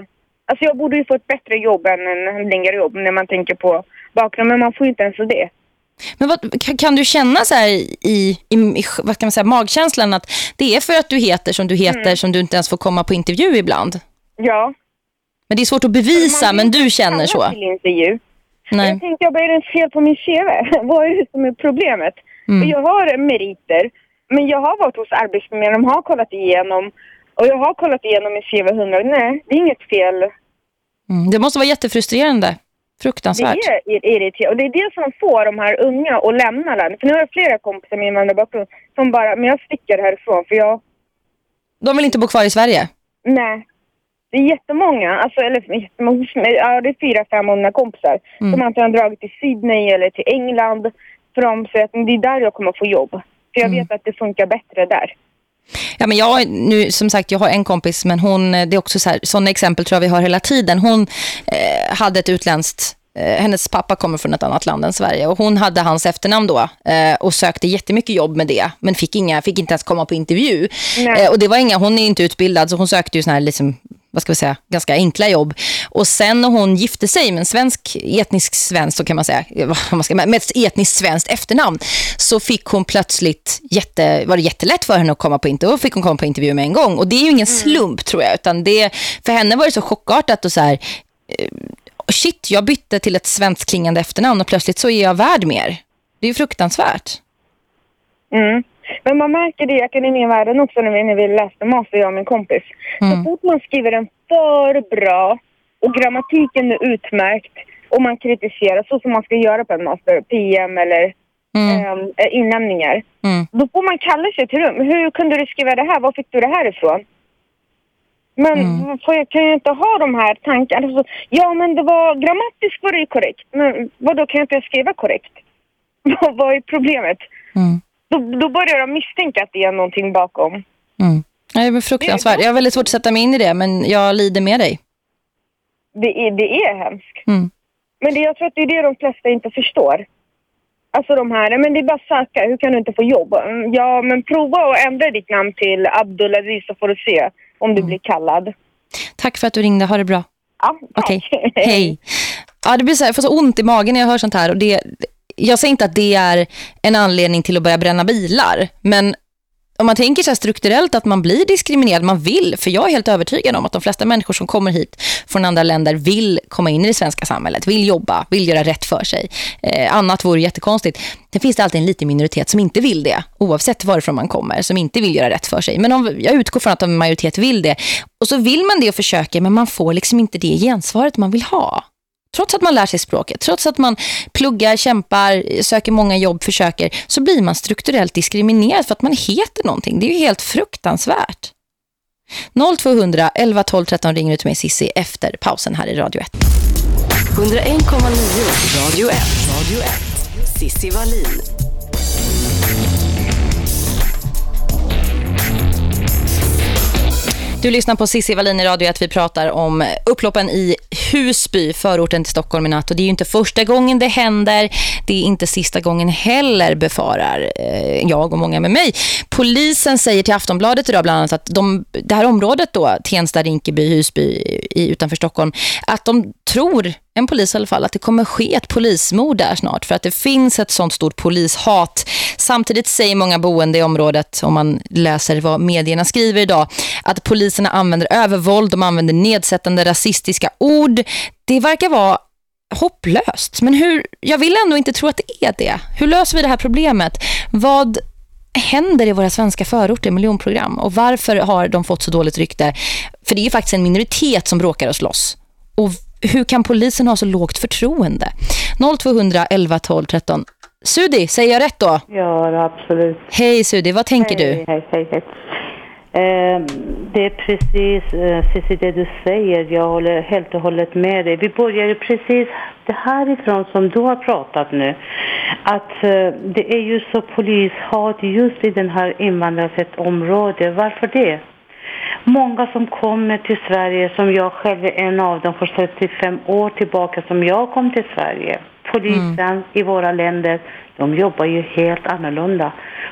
Alltså jag borde ju få ett bättre jobb än en handläggarjobb när man tänker på bakgrund. Men man får ju inte ens det. Men vad, kan, kan du känna så här i, i, i vad kan man säga, magkänslan att det är för att du heter som du heter Mm. som du inte ens får komma på intervju ibland? Ja. Men det är svårt att bevisa, men du känner så. Till intervju. Nej. Jag tänkte, jag det fel på min CV? Vad är det som är problemet? Mm. Och Jag har meriter, men jag har varit hos Arbetsförmedlingen, de har kollat igenom. Och jag har kollat igenom min CV 100. Nej, det är inget fel. Mm. Det måste vara jättefrustrerande. Det Fruktansvärt. är irriterande. Och det är det som får de här unga att lämna landet. För nu har jag flera kompisar med invandrarbakgrund som bara, men jag sticker härifrån för jag, De vill inte bo kvar i Sverige. nej. Det är jättemånga, alltså, eller jättemånga, ja, det är fyra, fem mina kompisar Mm. som antingen har dragit till Sydney eller till England. För de säger att det är där jag kommer få jobb. För jag Mm. vet att det funkar bättre där. Ja, men jag, nu, som sagt, jag har en kompis, men hon, det är också så här, sådana exempel tror jag vi har hela tiden. Hon eh, hade ett utländskt, eh, hennes pappa kommer från ett annat land än Sverige och hon hade hans efternamn då eh, och sökte jättemycket jobb med det, men fick, inga, fick inte ens komma på intervju. Nej. Eh, och det var inga, hon är inte utbildad så hon sökte ju såna här liksom, vad ska vi säga, ganska enkla jobb. Och sen när hon gifte sig med en svensk, etnisk svensk, så kan man säga, man ska, med ett etniskt svenskt efternamn, så fick hon plötsligt, jätte, var det jättelätt för henne att komma på intervju, fick hon komma på intervju med en gång. Och det är ju ingen slump tror jag, utan det, för henne var det så chockartat och så här, eh, shit, jag bytte till ett svenskklingande efternamn och plötsligt så är jag värd mer. Det är ju fruktansvärt. Mm. Men man märker det i akademivärlden också när vi, när vi läste master, jag och min kompis. Mm. Så fort man skriver en för bra och grammatiken är utmärkt och man kritiserar så som man ska göra på en master, PM eller Mm. eh, inlämningar. Mm. Då får man kalla sig till rum. Hur kunde du skriva det här? Var fick du det här ifrån? Men Mm. får jag, kan jag inte ha de här tankarna? Alltså, ja, men det var grammatiskt var det ju korrekt. Men vad då kan jag inte skriva korrekt? Vad- vad är problemet? Mm. Då, då börjar de misstänka att det är någonting bakom. Mm. Nej, men fruktansvärt. Jag har väldigt svårt att sätta mig in i det, men jag lider med dig. Det är, det är hemskt. Mm. Men det, jag tror att det är det de flesta inte förstår. Alltså de här, men det är bara söka, hur kan du inte få jobb? Mm, Ja, men prova att ändra ditt namn till Abdulaziz så får du se om du blir kallad. Tack för att du ringde. Ha det bra. Ja. Okej, hej. Ja, det blir så här, jag får så ont i magen när jag hör sånt här. Och det, jag säger inte att det är en anledning till att börja bränna bilar. Men om man tänker så här strukturellt att man blir diskriminerad, man vill. För jag är helt övertygad om att de flesta människor som kommer hit från andra länder vill komma in i det svenska samhället. Vill jobba, vill göra rätt för sig. Eh, annat vore jättekonstigt. Det finns det alltid en liten minoritet som inte vill det. Oavsett varifrån man kommer. Som inte vill göra rätt för sig. Men om, jag utgår från att en majoritet vill det. Och så vill man det och försöker men man får liksom inte det gensvaret man vill ha. Trots att man lär sig språket, trots att man pluggar, kämpar, söker många jobb, försöker, så blir man strukturellt diskriminerad för att man heter någonting. Det är ju helt fruktansvärt. 0200 11 12 13 ringer ut mig Sissi efter pausen här i Radio 1. 101,9 Radio 1. Radio 1. Sissi Wallin. Du lyssnar på Sissi Wallin i Radio att Vi pratar om upploppen i Husby, förorten till Stockholm i natt. Och det är ju inte första gången det händer. Det är inte sista gången heller, befarar eh, jag och många med mig. Polisen säger till Aftonbladet idag bland annat att de, det här området då, Tensta, Rinkeby, Husby i, utanför Stockholm, att de tror en polis i alla fall, att det kommer ske ett polismord där snart för att det finns ett sånt stort polishat. Samtidigt säger många boende i området, om man läser vad medierna skriver idag, att poliserna använder övervåld, de använder nedsättande rasistiska ord. Det verkar vara hopplöst. Men hur, jag vill ändå inte tro att det är det. Hur löser vi det här problemet? Vad händer i våra svenska förorter, miljonprogram? Och varför har de fått så dåligt rykte? För det är ju faktiskt en minoritet som bråkar och slåss. Och hur kan polisen ha så lågt förtroende? 0200 11 12 13. Sudi, säger jag rätt då? Ja, absolut. Hej Sudi, vad tänker hej, du? Hej, hej, hej. Eh, det är precis, eh, precis det du säger. Jag håller helt och hållet med dig. Vi börjar ju precis det härifrån som du har pratat nu. Att eh, det är ju så polishat just i den här invandrarsätt område. Varför det? Många som kommer till Sverige, som jag själv är en av dem för 35 år tillbaka som jag kom till Sverige. Polisen i våra länder, de jobbar ju helt annorlunda.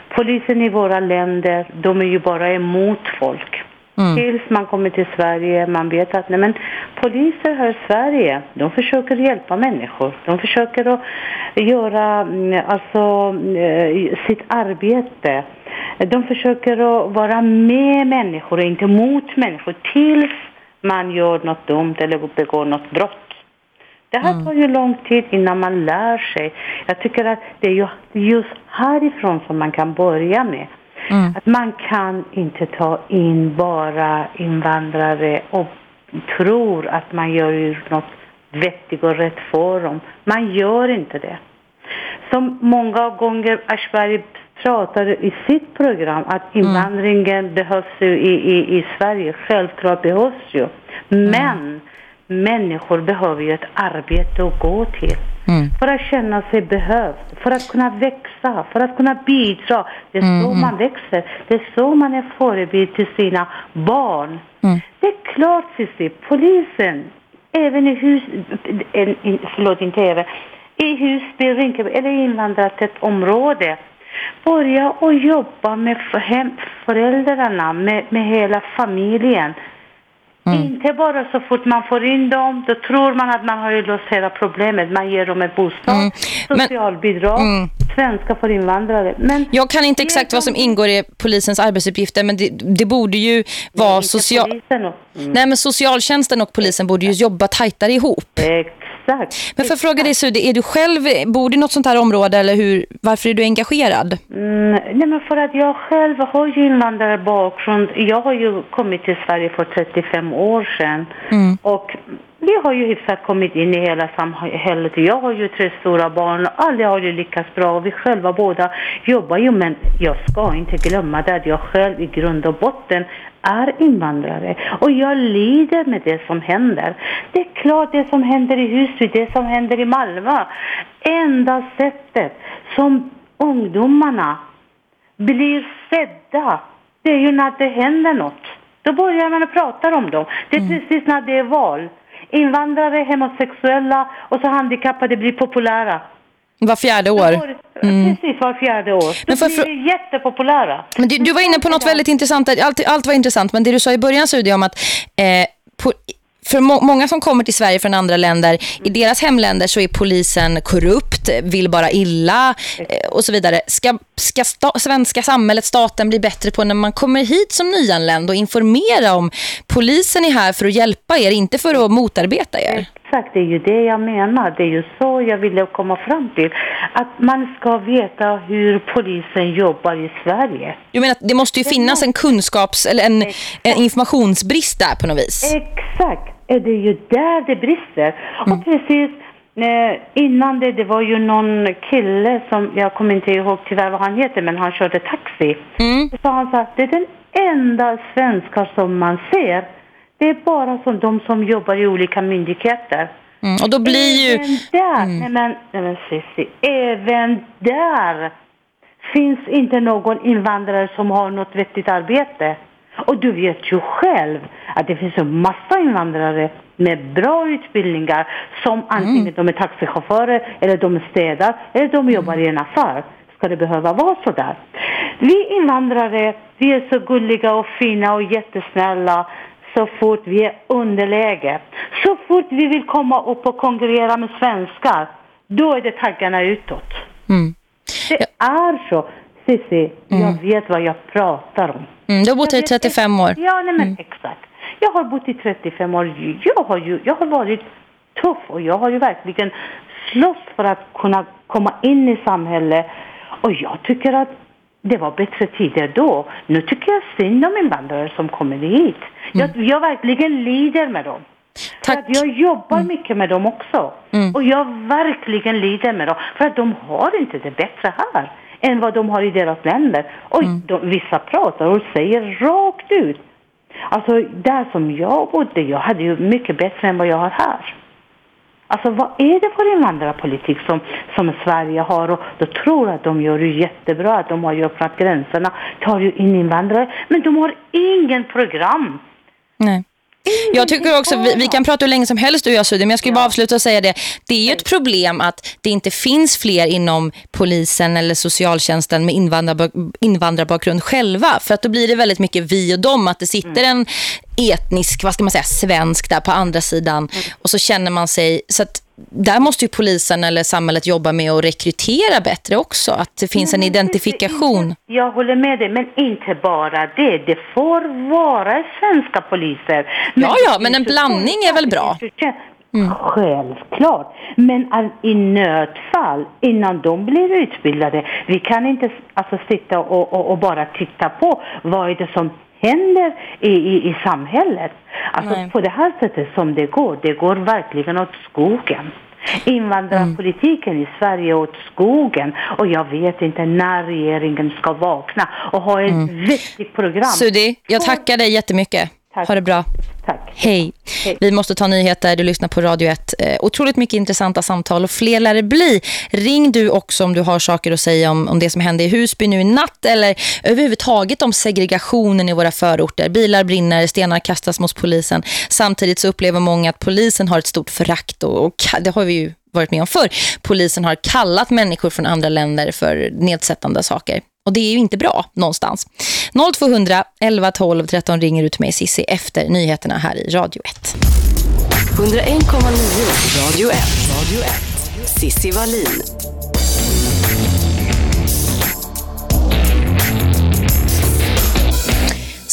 Polisen i våra länder, de är ju bara emot folk. Tills man kommer till Sverige, man vet att nej men, poliser här i Sverige, de försöker hjälpa människor. De försöker att göra mm, alltså, eh, sitt arbete. De försöker att vara med människor och inte mot människor tills man gör något dumt eller begår något brott. Det här tar ju lång tid innan man lär sig. Jag tycker att det är ju just härifrån som man kan börja med. Att man kan inte ta in bara invandrare och tror att man gör något vettigt och rätt för dem. Man gör inte det. Som många gånger Aschberg pratade i sitt program att invandringen behövs ju i, i, i Sverige. Självklart behövs ju. Men människor behöver ju ett arbete att gå till. För att känna sig behövd, för att kunna växa, för att kunna bidra. Det är så man växer. Det är så man är förebild till sina barn. Det är klart, Cissi, polisen, även i hus... en- in- Förlåt, inte även. I Husby, Rinkeby eller invandrartätt område. Börja och jobba med hem, föräldrarna, med, med hela familjen. Inte bara så fort man får in dem, då tror man att man har ju löst hela problemet. Man ger dem en bostad, Mm. Socialbidrag, svenska för invandrare. Men Jag kan inte exakt vad som ingår i polisens arbetsuppgifter men det, det borde ju vara social... och- Mm. Nej men socialtjänsten och polisen borde ju jobba tajtare ihop. Exakt. Men för att fråga dig Sudi, är du själv, bor du i något sånt här område eller hur, varför är du engagerad? Mm, nej men för att jag själv har ju invandrarbakgrund. Jag har ju kommit till Sverige för 35 år sedan. Och vi har ju hyfsat kommit in i hela samhället. Jag har ju tre stora barn och alla har ju lyckats bra. Och vi själva båda jobbar ju. Men jag ska inte glömma det att jag själv i grund och botten är invandrare. Och jag lider med det som händer. Det är klart det som händer i Husby, det som händer i Malmö. Enda sättet som ungdomarna blir sedda, det är ju när det händer något. Då börjar man prata om dem. Det är precis när det är val. Invandrare, homosexuella och så handikappade blir populära. Var fjärde år. Precis var fjärde år. Men jag blir det jättepopulära. Men du, du var inne på något väldigt intressant, allt, allt var intressant, men det du sa i början Sudi om att eh, på, för må, många som kommer till Sverige från andra länder, i deras hemländer så är polisen korrupt, vill bara illa eh, och så vidare. Ska, ska svenska samhället, staten bli bättre på när man kommer hit som nyanländ och informera om polisen är här för att hjälpa er, inte för att motarbeta er? Exakt, det är ju det jag menar. Det är ju så jag ville komma fram till. Att man ska veta hur polisen jobbar i Sverige. Du menar att det måste ju finnas en kunskaps eller en, en informationsbrist där på något vis? Exakt, det är ju där det brister. Och precis eh, innan det, det var ju någon kille som, jag kommer inte ihåg tyvärr vad han heter, men han körde taxi. Mm. Så sa han så här, det är den enda svenskar som man ser. Det är bara som de som jobbar i olika myndigheter. Mm, och då blir ju... Även där, nej men, nej men Cissi, även där finns inte någon invandrare som har något vettigt arbete. Och du vet ju själv att det finns en massa invandrare med bra utbildningar som antingen de är taxichaufförer eller de är städare eller de jobbar i en affär. Ska det behöva vara så där? Vi invandrare, vi är så gulliga och fina och jättesnälla så fort vi är underläge. Så fort vi vill komma upp och konkurrera med svenskar, då är det taggarna utåt. Mm. Det är så. Cissi, jag vet vad jag pratar om. Mm, du har bott här i Jag vet 35 år. Ja, nej, men exakt. Jag har bott i 35 år. Jag har, ju, jag har varit tuff och jag har ju verkligen slåss för att kunna komma in i samhället. Och jag tycker att det var bättre tider då. Nu tycker jag synd om invandrare som kommer hit. Jag, jag verkligen lider med dem. För Tack. att jag jobbar mycket med dem också. Och jag verkligen lider med dem. För att de har inte det bättre här än vad de har i deras länder. Och de, vissa pratar och säger rakt ut. Alltså där som jag bodde, jag hade ju mycket bättre än vad jag har här. Alltså vad är det för invandrarpolitik som, som Sverige har? Och då tror att de gör det jättebra, att de har ju öppnat gränserna, tar ju in invandrare. Men de har ingen program. Nej. Jag tycker också, vi, vi kan prata hur länge som helst du och jag Sudi, men jag ska ju bara avsluta och säga det. Det är ju ett problem att det inte finns fler inom polisen eller socialtjänsten med invandrarbak- invandrarbakgrund själva. För att då blir det väldigt mycket vi och dem, att det sitter en etnisk, vad ska man säga, svensk där på andra sidan. Och så känner man sig, så att där måste ju polisen eller samhället jobba med att rekrytera bättre också. Att det finns en Men identifikation. Jag håller med dig, men inte bara det. Det får vara svenska poliser. Ja, ja, det men en blandning är väl bra? Mm. Självklart. Men all- i nödfall, innan de blir utbildade, vi kan inte alltså, sitta och, och, och bara titta på vad är det som händer i, i, i samhället. Alltså Nej. på det här sättet som det går, det går verkligen åt skogen. Invandrarpolitiken i Sverige åt skogen och jag vet inte när regeringen ska vakna och ha ett vettigt program. Sudi, jag tackar dig jättemycket. Tack. Ha det bra. Tack. Hej. Hej. Vi måste ta nyheter. Du lyssnar på Radio 1. Eh, otroligt mycket intressanta samtal och fler lär det bli. Ring du också om du har saker att säga om, om det som hände i Husby nu i natt eller överhuvudtaget om segregationen i våra förorter. Bilar brinner, stenar kastas mot polisen. Samtidigt så upplever många att polisen har ett stort förakt och, och det har vi ju varit med om förr. Polisen har kallat människor från andra länder för nedsättande saker. Och det är ju inte bra någonstans. 0200 11 12 13 ringer ut till mig Sissi efter nyheterna här i Radio 1. 101,9 Radio 1. Radio 1. Sissi Wallin.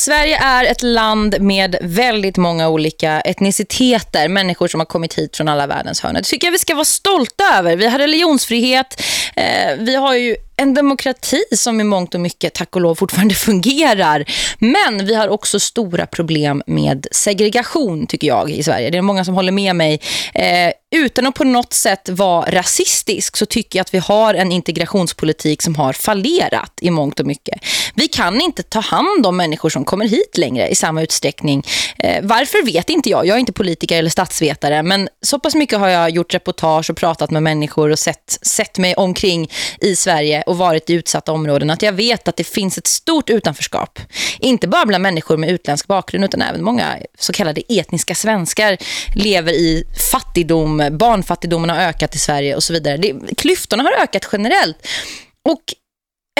Sverige är ett land med väldigt många olika etniciteter, människor som har kommit hit från alla världens hörn. Det tycker jag vi ska vara stolta över. Vi har religionsfrihet, eh, vi har ju en demokrati som i mångt och mycket, tack och lov, fortfarande fungerar. Men vi har också stora problem med segregation, tycker jag, i Sverige. Det är många som håller med mig. Eh, utan att på något sätt vara rasistisk så tycker jag att vi har en integrationspolitik som har fallerat i mångt och mycket. Vi kan inte ta hand om människor som kommer hit längre i samma utsträckning. Eh, varför vet inte jag. Jag är inte politiker eller statsvetare men så pass mycket har jag gjort reportage och pratat med människor och sett, sett mig omkring i Sverige och varit i utsatta områden att jag vet att det finns ett stort utanförskap. Inte bara bland människor med utländsk bakgrund utan även många så kallade etniska svenskar lever i fattigdom, barnfattigdomen har ökat i Sverige och så vidare. Det, klyftorna har ökat generellt. Och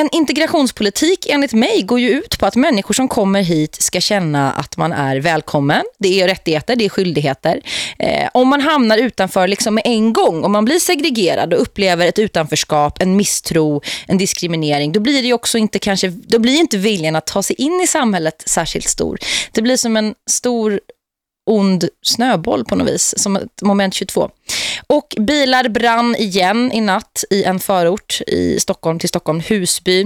en integrationspolitik enligt mig går ju ut på att människor som kommer hit ska känna att man är välkommen. Det är rättigheter, det är skyldigheter. Eh, om man hamnar utanför liksom med en gång, om man blir segregerad och upplever ett utanförskap, en misstro, en diskriminering, då blir det ju också inte kanske, då blir inte viljan att ta sig in i samhället särskilt stor. Det blir som en stor ond snöboll på något vis, som ett moment 22. Och bilar brann igen i natt i en förort i Stockholm till Stockholm, Husby.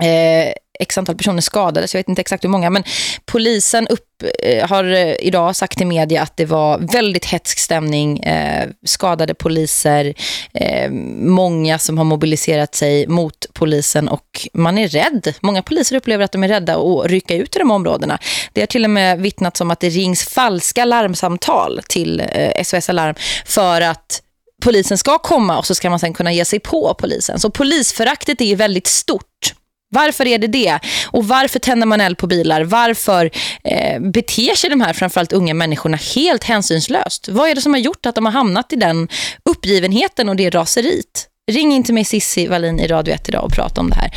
Eh, x antal personer skadades, jag vet inte exakt hur många, men polisen upp, eh, har eh, idag sagt till media att det var väldigt hetsk stämning, eh, skadade poliser, eh, många som har mobiliserat sig mot polisen och man är rädd. Många poliser upplever att de är rädda att rycka ut i de områdena. Det har till och med vittnats om att det rings falska larmsamtal till eh, SOS Alarm för att polisen ska komma och så ska man sen kunna ge sig på polisen. Så polisföraktet är ju väldigt stort. Varför är det det? Och varför tänder man eld på bilar? Varför eh, beter sig de här framförallt unga människorna helt hänsynslöst? Vad är det som har gjort att de har hamnat i den uppgivenheten och det raseriet? Ring in till mig Sissi Wallin i Radio 1 idag och prata om det här.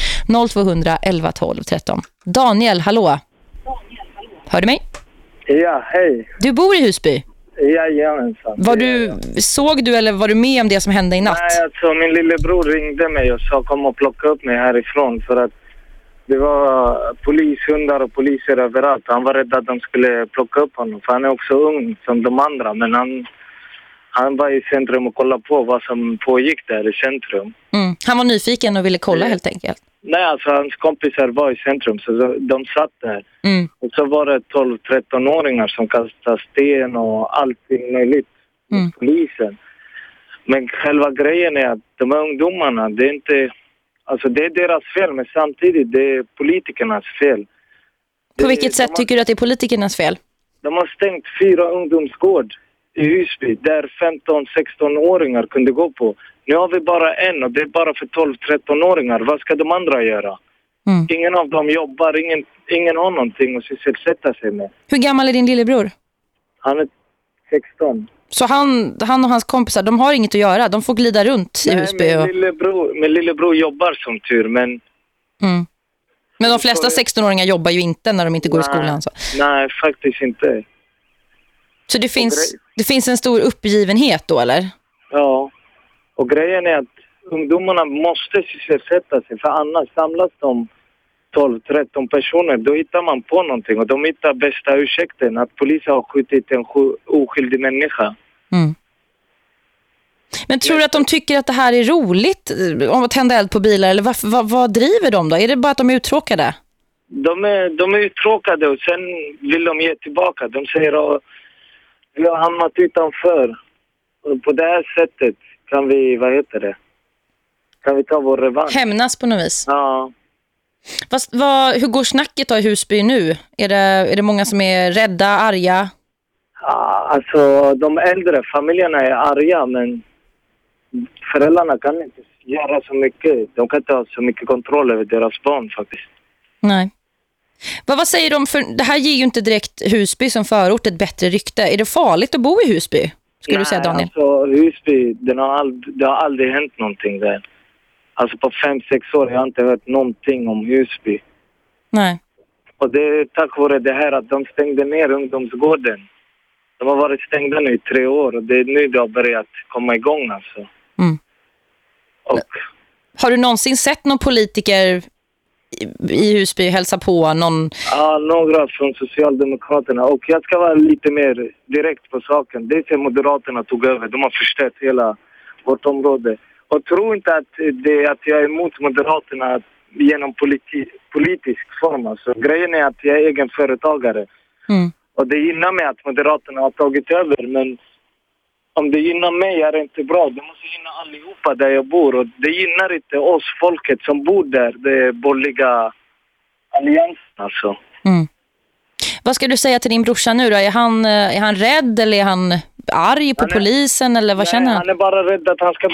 0200 11 12 13. Daniel, hallå? Hör du mig? Ja, hej. Du bor i Husby. Jajamensan. Var du, såg du eller var du med om det som hände i natt? Nej, alltså min lillebror ringde mig och sa kom och plocka upp mig härifrån för att det var polishundar och poliser överallt. Han var rädd att de skulle plocka upp honom för han är också ung som de andra men han, han var i centrum och kollade på vad som pågick där i centrum. Mm. Han var nyfiken och ville kolla helt enkelt. Nej, alltså hans kompisar var i centrum så de, de satt där. Mm. Och så var det 12-13-åringar som kastade sten och allting möjligt mot Mm. polisen. Men själva grejen är att de här ungdomarna, det är inte... Alltså det är deras fel, men samtidigt det är politikernas fel. På vilket sätt tycker du att det är politikernas fel? De har stängt fyra ungdomsgård i Husby där 15-16-åringar kunde gå på. Nu har vi bara en och det är bara för 12-13-åringar. Vad ska de andra göra? Mm. Ingen av dem jobbar, ingen, ingen har någonting att sysselsätta sig med. Hur gammal är din lillebror? Han är 16. Så han, han och hans kompisar, de har inget att göra. De får glida runt i Husby. min, Och, lillebror, min lillebror jobbar som tur, men mm. Men de flesta 16-åringar jobbar ju inte när de inte går i skolan. Så, nej, faktiskt inte. så det, finns, det finns en stor uppgivenhet då, eller? Ja, och grejen är att ungdomarna måste sysselsätta sig för annars samlas de 12-13 personer. Då hittar man på någonting och de hittar bästa ursäkten att polisen har skjutit en oskyldig människa. Men tror du att de tycker att det här är roligt eh, om att tända eld på bilar? Eller vad, vad, vad driver de då? Är det bara att de är uttråkade? De är, de är uttråkade och sen vill de ge tillbaka. De säger att vi har hamnat utanför. Och på det här sättet kan vi, vad heter det, kan vi ta vår revansch. Hämnas på något vis? Ja. Vad, vad, hur går snacket då i Husby nu? Är det, är det många som är rädda, arga? Ja, Alltså de äldre familjerna är arga men föräldrarna kan inte göra så mycket. De kan inte ha så mycket kontroll över deras barn faktiskt. Nej. Vad, vad säger de? För det här ger ju inte direkt Husby som förort ett bättre rykte. Är det farligt att bo i Husby? Skulle du säga Daniel? Alltså Husby, den har ald- det har aldrig hänt någonting där. Alltså på fem, sex år jag har inte hört någonting om Husby. Nej. Och det är tack vare det här att de stängde ner ungdomsgården. De har varit stängda nu i tre år och det är nu det har börjat komma igång alltså. Och Har du någonsin sett någon politiker i- i Husby hälsa på någon? Ja, några från Socialdemokraterna. Och jag ska vara lite mer direkt på saken. Det är sen Moderaterna tog över. De har förstört hela vårt område. Och tro inte att, det, att jag är emot Moderaterna genom politi, politisk form. Alltså, grejen är att jag är egen företagare. Mm. Och det gynnar mig att Moderaterna har tagit över. Men om det gynnar mig är det inte bra. Det måste gynna allihopa där jag bor. Och det gynnar inte oss, folket som bor där. Det borgerliga alliansen alltså. Mm. Vad ska du säga till din brorsa nu då? Är han, eh, är han rädd eller är han arg på Han är- polisen eller vad känner Nej, han? han är bara rädd att han ska...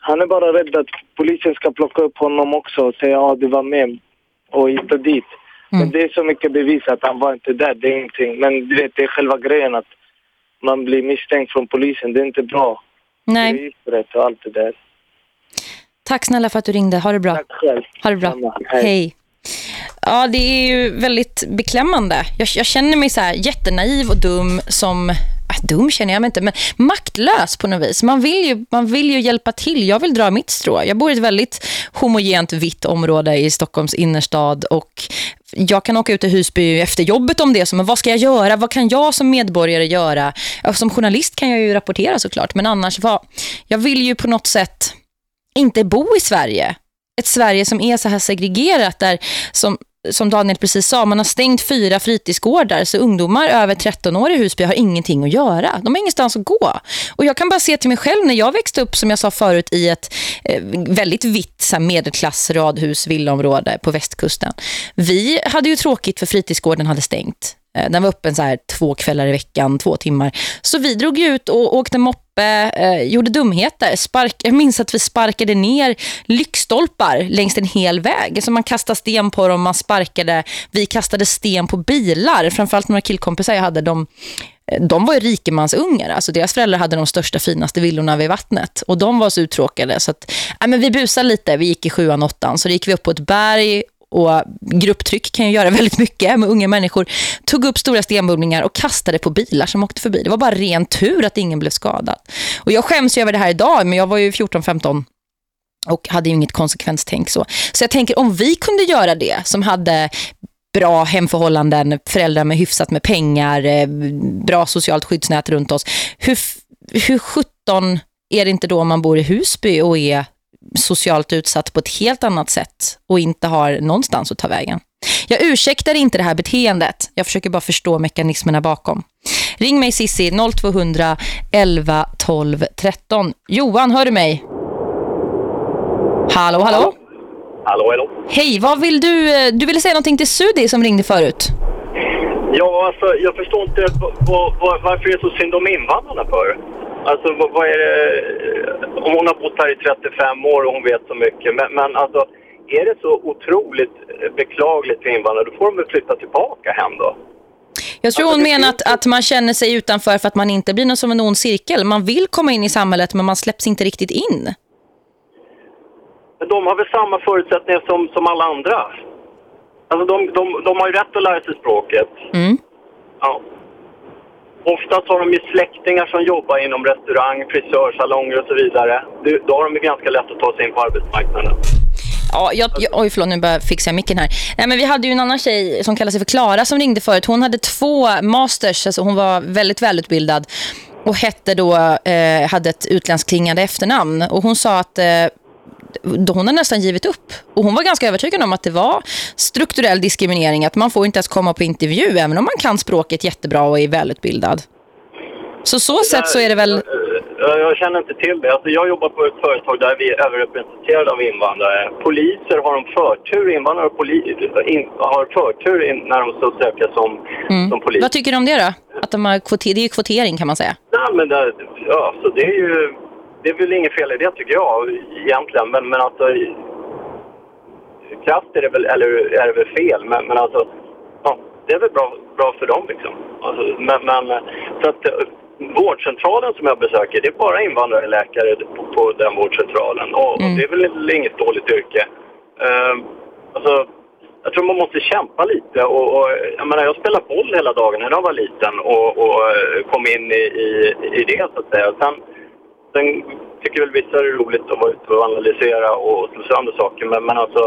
Han är bara rädd att polisen ska plocka upp honom också och säga ja, du var med och hit och dit. Mm. Men det är så mycket bevis att han var inte där. Det är ingenting. Men du vet, det är själva grejen att man blir misstänkt från polisen. Det är inte bra. Nej. Registret och allt det där. Tack snälla för att du ringde. Ha det bra. Tack själv. Ha det bra. Samma. Hej. Hej. Ja, det är ju väldigt beklämmande. Jag, jag känner mig så här jättenaiv och dum som... Äh, dum känner jag mig inte, men maktlös på något vis. Man vill, ju, man vill ju hjälpa till. Jag vill dra mitt strå. Jag bor i ett väldigt homogent vitt område i Stockholms innerstad och jag kan åka ut till Husby efter jobbet om det. Så, men vad ska jag göra? Vad kan jag som medborgare göra? Som journalist kan jag ju rapportera såklart. Men annars, vad, jag vill ju på något sätt inte bo i Sverige. Ett Sverige som är så här segregerat där som, som Daniel precis sa, man har stängt fyra fritidsgårdar så ungdomar över 13 år i Husby har ingenting att göra. De har ingenstans att gå. Och jag kan bara se till mig själv när jag växte upp som jag sa förut i ett eh, väldigt vitt så här, medelklass radhus villaområde på västkusten. Vi hade ju tråkigt för fritidsgården hade stängt. Eh, den var öppen så här två kvällar i veckan, två timmar. Så vi drog ut och åkte moppe, eh, gjorde dumheter. Spark, jag minns att vi sparkade ner lyktstolpar längs en hel väg. Så man kastade sten på dem, man sparkade. Vi kastade sten på bilar. Framförallt några killkompisar jag hade, de, eh, de var ju rikemansungar. Alltså deras föräldrar hade de största, finaste villorna vid vattnet. Och de var så uttråkade. Så att, ja, men vi busade lite, vi gick i sjuan, åttan. Så gick vi upp på ett berg och grupptryck kan ju göra väldigt mycket med unga människor, tog upp stora stenbumlingar och kastade på bilar som åkte förbi. Det var bara ren tur att ingen blev skadad. Och jag skäms ju över det här idag, men jag var ju 14-15 och hade ju inget konsekvenstänk så. Så jag tänker om vi kunde göra det som hade bra hemförhållanden, föräldrar med hyfsat med pengar, eh, bra socialt skyddsnät runt oss. Hur, hur 17 är det inte då om man bor i Husby och är socialt utsatt på ett helt annat sätt och inte har någonstans att ta vägen? Jag ursäktar inte det här beteendet. Jag försöker bara förstå mekanismerna bakom. Ring mig Sissi 0200 11 12 13. Johan, hör du mig? Hallå, hallå? Hallå, hallå. Hej, vad vill du... eh, Du ville säga någonting till Sudi som ringde förut. Ja, alltså jag förstår inte varför det är så synd om invandrarna för. Alltså vad, är det... Om hon har bott här i 35 år och hon vet så mycket. Men, men alltså, är det så otroligt beklagligt för invandrare, då får de väl flytta tillbaka hem då. Jag tror hon menar att, att man känner sig utanför för att man inte blir någon som en ond cirkel. Man vill komma in i samhället men man släpps inte riktigt in. Men de har väl samma förutsättningar som, som alla andra? Alltså de, de, de har ju rätt att lära sig språket. Mm. Ja. Oftast har de ju släktingar som jobbar inom restaurang, frisörsalonger och så vidare. Du- Då har de ju ganska lätt att ta sig in på arbetsmarknaden. Ja, jag, jag, oj förlåt, nu bara fixar jag micken här. Nej, men vi hade ju en annan tjej som kallar sig för Klara som ringde förut. Hon hade två masters, alltså hon var väldigt välutbildad och hette då, eh, hade ett utländskt klingande efternamn. Och hon sa att eh, hon har nästan givit upp. Och hon var ganska övertygad om att det var strukturell diskriminering, att man får inte ens komma på intervju även om man kan språket jättebra och är välutbildad. Så så sätt så är det väl... Eh, Jag känner inte till det. Alltså jag jobbar på ett företag där vi är överrepresenterade av invandrare. Poliser har de förtur, invandrare och poli in, har förtur in, när de ska söka som, Mm. som polis. Vad tycker du om det då? Att de har kvoter... Det är ju kvotering kan man säga. Nej, men det, ja, så det är ju... Det är väl inget fel i det tycker jag egentligen. Men, men alltså... Kraft är det väl, eller är det väl fel. Men, men alltså... Ja, det är väl bra, bra för dem liksom. Alltså, men, men för att eh, vårdcentralen som jag besöker, det är bara invandrarläkare på, på den vårdcentralen. Och, och det är väl inget dåligt yrke. Uh, alltså, jag tror man måste kämpa lite. Och, och, jag, menar, jag spelade boll hela dagen när jag var liten och, och eh, kom in i, i, i det så att säga. Sen, sen tycker väl vissa det är roligt att vara ute och analysera och slå sönder saker. Men, men alltså,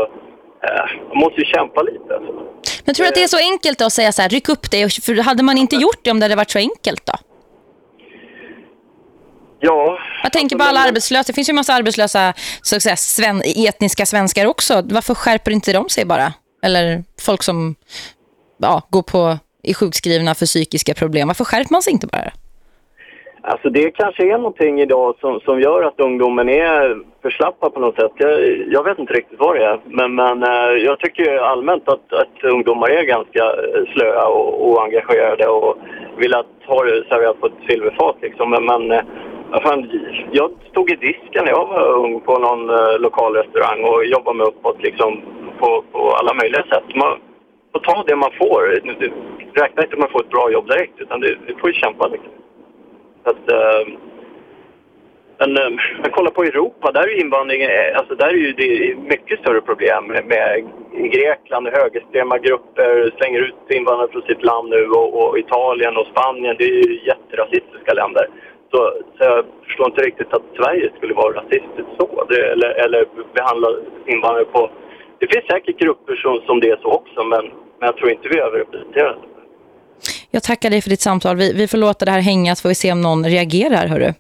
eh, man måste ju kämpa lite. Alltså. Men tror du att det är så enkelt då att säga så här, ryck upp dig? För hade man inte gjort det om det hade varit så enkelt då? Ja. Jag tänker på alla arbetslösa. Det finns ju en massa arbetslösa så att säga, sven etniska svenskar också. Varför skärper inte de sig bara? Eller folk som ja, går på är sjukskrivna för psykiska problem. Varför skärper man sig inte bara? Alltså det kanske är någonting idag som, som gör att ungdomen är förslappad på något sätt. Jag, jag vet inte riktigt vad det är. Men, men eh, jag tycker allmänt att, att ungdomar är ganska eh, slöa och oengagerade och vill att ha det serverat på ett silverfat liksom. Men, men eh, fan, jag stod i disken när jag var ung på någon lokal restaurang och jobbade mig uppåt liksom på, på alla möjliga sätt. Man får ta det man får. Räkna inte med att få ett bra jobb direkt utan du, du får ju kämpa liksom. Så att, eh, men eh, jag kollar på Europa, där är ju invandringen, eh, alltså där är ju det mycket större problem med, i Grekland, högerextrema grupper slänger ut invandrare från sitt land nu och, och Italien och Spanien, det är ju jätterasistiska länder. Så, så jag förstår inte riktigt att Sverige skulle vara rasistiskt så, det, eller, eller behandla invandrare på... Det finns säkert grupper som, som det är så också, men, men jag tror inte vi är överrepresenterade. Jag tackar dig för ditt samtal. Vi, vi får låta det här hänga så får vi se om någon reagerar, hörru.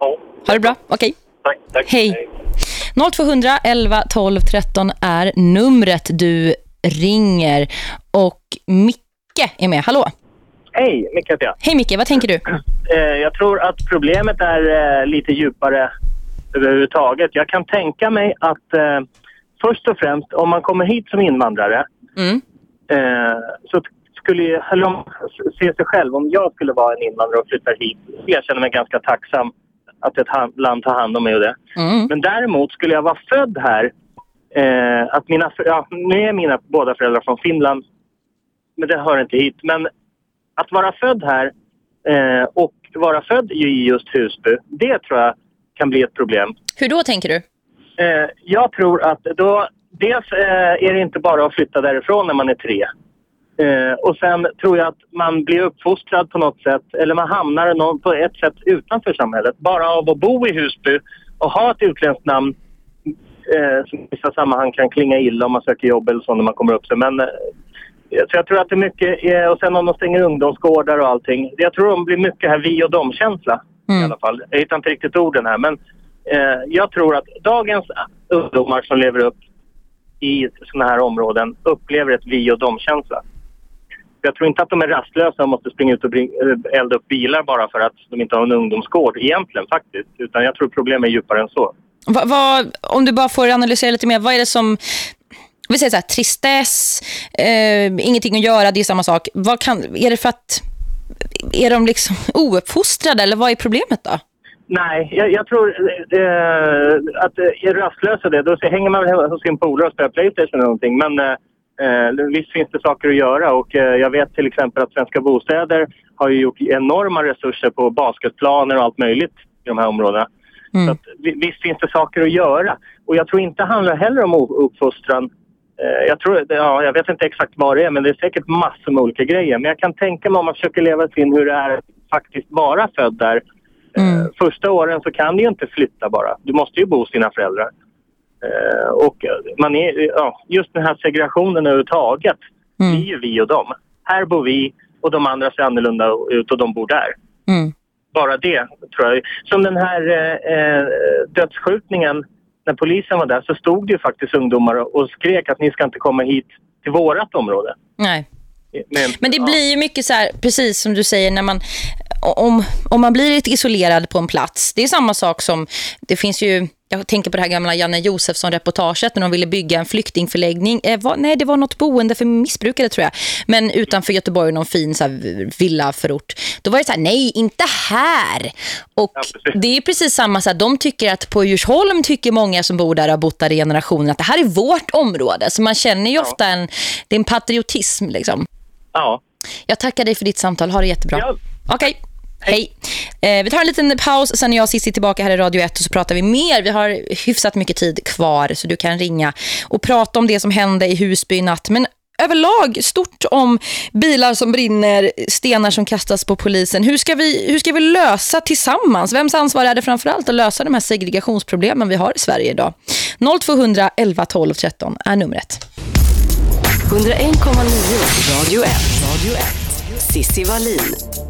Ja. Ha det bra. Okej. Tack, tack. Hej. 0200 11 12 13 är numret du ringer. Och Micke är med. Hallå. Hej, Micke heter jag. Hej Micke, vad tänker du? Eh, jag tror att problemet är eh, lite djupare överhuvudtaget. Jag kan tänka mig att eh, först och främst om man kommer hit som invandrare Mm. eh, så skulle eller om se sig själv, om jag skulle vara en invandrare och flyttar hit, jag känna mig ganska tacksam att ett land tar hand om mig och det. Mm. Men däremot skulle jag vara född här, eh, att mina, ja, nu är mina båda föräldrar från Finland, men det hör inte hit. Men att vara född här eh, och vara född i just Husby, det tror jag kan bli ett problem. Hur då tänker du? Eh, jag tror att då dels eh, är det inte bara att flytta därifrån när man är tre. Eh, och sen tror jag att man blir uppfostrad på något sätt, eller man hamnar någon, på ett sätt utanför samhället. Bara av att bo i Husby och ha ett utländskt namn eh, som i vissa sammanhang kan klinga illa om man söker jobb eller så när man kommer upp sig. Men eh, så jag tror att det är mycket, eh, och sen om de stänger ungdomsgårdar och allting. Jag tror de blir mycket här vi och dem-känsla i alla fall. Jag hittar inte riktigt orden här men eh, jag tror att dagens ungdomar som lever upp i sådana här områden upplever ett vi och dem-känsla. Jag tror inte att de är rastlösa och måste springa ut och bring, elda upp bilar bara för att de inte har en ungdomsgård egentligen faktiskt. Utan jag tror problemet är djupare än så. Va, va, om du bara får analysera lite mer, vad är det som... Vi säger så här, tristess, eh, ingenting att göra, det är samma sak. Vad kan, är det för att... Är de liksom ouppfostrade eller vad är problemet då? Nej, jag, jag tror eh, att är rastlösa det, då så hänger man hos sin polare och spelar Playstation eller någonting. Men eh, eh, visst finns det saker att göra och eh, jag vet till exempel att Svenska Bostäder har ju gjort enorma resurser på basketplaner och allt möjligt i de här områdena. Så att, vi- visst finns det saker att göra. Och jag tror inte det handlar heller om uppfostran. Eh, jag, tror, ja, jag vet inte exakt vad det är, men det är säkert massor med olika grejer. Men jag kan tänka mig om man försöker leva sig in hur det är att faktiskt vara född där. Eh, första åren så kan du ju inte flytta bara. Du måste ju bo hos dina föräldrar. Eh, och eh, man är, ja, just den här segregationen överhuvudtaget blir ju vi och dem. Här bor vi och de andra ser annorlunda ut och de bor där. Mm. Bara det, tror jag. Som den här eh, eh, dödsskjutningen, när polisen var där så stod det ju faktiskt ungdomar och, skrek att ni ska inte komma hit till vårat område. Nej. Men, Men det blir ju mycket så här, precis som du säger, när man, om, om man blir lite isolerad på en plats. Det är samma sak som, det finns ju, jag tänker på det här gamla Janne Josefsson-reportaget när de ville bygga en flyktingförläggning. Eh, var, nej, det var något boende för missbrukare tror jag. Men utanför Göteborg, någon fin så här, villaförort. Då var det så här, nej, inte här. Och det är precis samma, så här, de tycker att på Djursholm tycker många som bor där och har bott där i generationer att det här är vårt område. Så man känner ju ofta en, det är en patriotism liksom. Ja. Jag tackar dig för ditt samtal. Ha det jättebra. Okej. Hej. Eh, vi tar en liten paus. Sen är jag och Cissi tillbaka här i Radio 1 och så pratar vi mer. Vi har hyfsat mycket tid kvar så du kan ringa och prata om det som hände i Husby i natt. Men överlag stort om bilar som brinner, stenar som kastas på polisen. Hur ska vi, hur ska vi lösa tillsammans? Vems ansvar är det framförallt att lösa de här segregationsproblemen vi har i Sverige idag? 0200 11 12 13 är numret. 101,9 Radio 1. Radio 1. Sissi Wallin.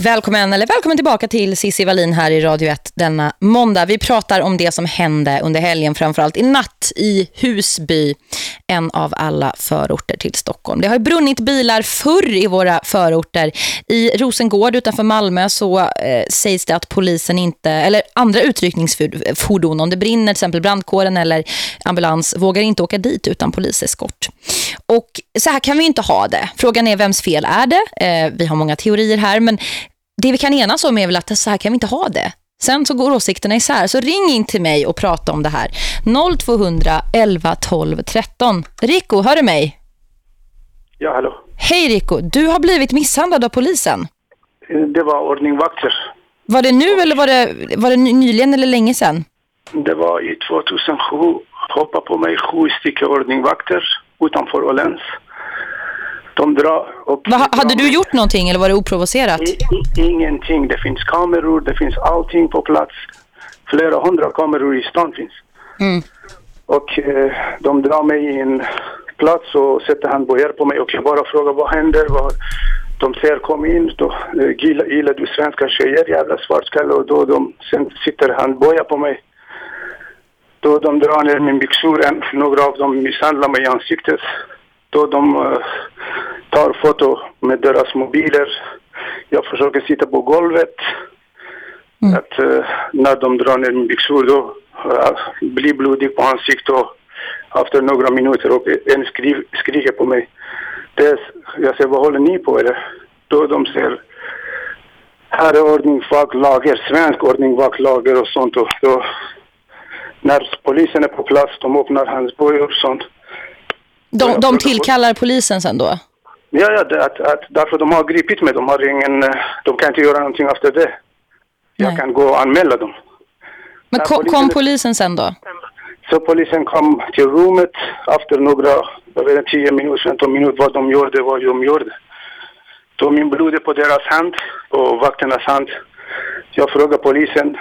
Välkommen eller välkommen tillbaka till Sissi Wallin här i Radio 1 denna måndag. Vi pratar om det som hände under helgen framförallt i natt i Husby, en av alla förorter till Stockholm. Det har ju brunnit bilar förr i våra förorter. I Rosengård utanför Malmö så eh, sägs det att polisen inte, eller andra utryckningsfordon, om det brinner till exempel brandkåren eller ambulans, vågar inte åka dit utan poliseskort. Och så här kan vi inte ha det. Frågan är vems fel är det? Eh, vi har många teorier här men det vi kan enas om är väl att så här kan vi inte ha det. Sen så går åsikterna isär. Så ring in till mig och prata om det här. 0200 11 12 13. Rico, hör du mig? Ja, hallå. Hej Rico, du har blivit misshandlad av polisen. Det var ordningsvakter. Var det nu eller var det, var det ny- nyligen eller länge sedan? Det var i 2007. Hoppade på mig sju stycken ordningsvakter utanför Åhléns. De drar och... Va, hade du gjort någonting eller var det oprovocerat? Ingenting. Det finns kameror, det finns allting på plats. Flera hundra kameror i stan finns. Mm. Och eh, de drar mig i en plats och sätter handbojor på mig och jag bara frågar vad händer? Vad... De säger kom in, då eh, gillar, gillar du svenska tjejer jävla svartskalle och då de sen sitter handboja på mig. Då de drar ner min byxor, några av dem misshandlar mig i ansiktet. Då de eh, tar foto med deras mobiler. Jag försöker sitta på golvet. Att, eh, när de drar ner min byxor då uh, blir blodig på ansiktet och efter några minuter och en skriv, skriker på mig. Det är, jag säger, vad håller ni på eller? Då de säger, här är ordningsvaktlager, svensk ordningsvaktlager och sånt. Och då, när polisen är på plats, de öppnar hans bojor och sånt. De, de tillkallar polisen sen då? Ja, ja, det, att, att, därför de har gripit mig. De har ingen, eh, de kan inte göra någonting efter det. Jag kan gå och anmäla dem. Men kom, polisen- kom polisen sen då? Så polisen kom till rummet efter några, jag vet inte, 10 minuter, 15 minuter vad de gjorde, vad de gjorde. Då min blod på deras hand, på vakternas hand. Jag frågade polisen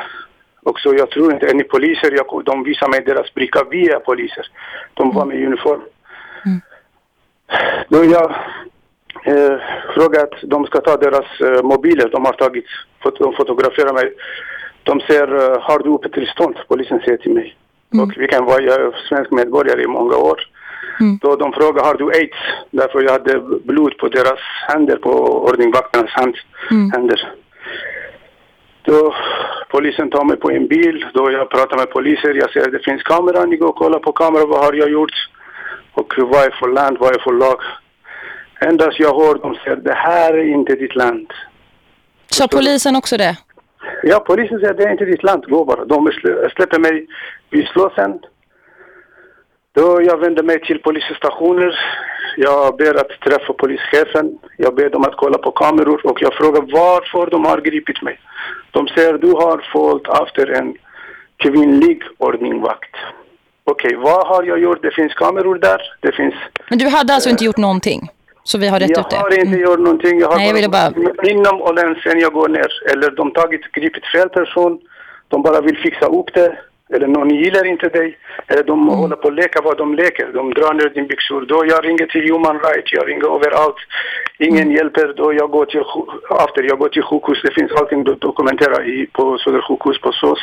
också, jag tror inte, är ni poliser? Jag, de visar mig deras bricka, vi är poliser. De var med uniform. Då jag eh, frågade att de ska ta deras eh, mobiler, de har tagit, de fotograferar mig. De säger, eh, har du uppehållstillstånd? Polisen säger till mig. Och vi kan vara, svensk medborgare i många år. Då de frågar, har du aids? Därför jag hade blod på deras händer, på ordningsvakternas hand, händer. Då polisen tar mig på en bil, då jag pratar med poliser, jag säger det finns kamera, ni går och kollar på kamera, vad har jag gjort? Och vad är för land, vad är för lag? Endast jag hör dem säga, det här är inte ditt land. Sa polisen också det? Ja, polisen säger det är inte ditt land, gå bara. De slä- släpper mig vid Slåsen. Då jag vänder mig till polisstationer. Jag ber att träffa polischefen. Jag ber dem att kolla på kameror och jag frågar varför de har gripit mig. De säger du har följt efter en kvinnlig ordningsvakt. Okej, vad har jag gjort? Det finns kameror där. Det finns... Men du hade alltså inte gjort någonting? Så vi har rätt jag ut det? har inte gjort någonting. Jag har Nej, jag ville bara... inom och sen jag går ner. Eller de tagit gripit fel person. De bara vill fixa upp det. Eller någon gillar inte dig. Eller de Mm. håller på att leka vad de leker. De drar ner din byxor. Då jag ringer till Human Rights. Jag ringer överallt. Ingen Mm. hjälper. Då jag går till, efter jag går till sjukhus. Det finns allting att dokumentera i, på Södersjukhus, på SOS.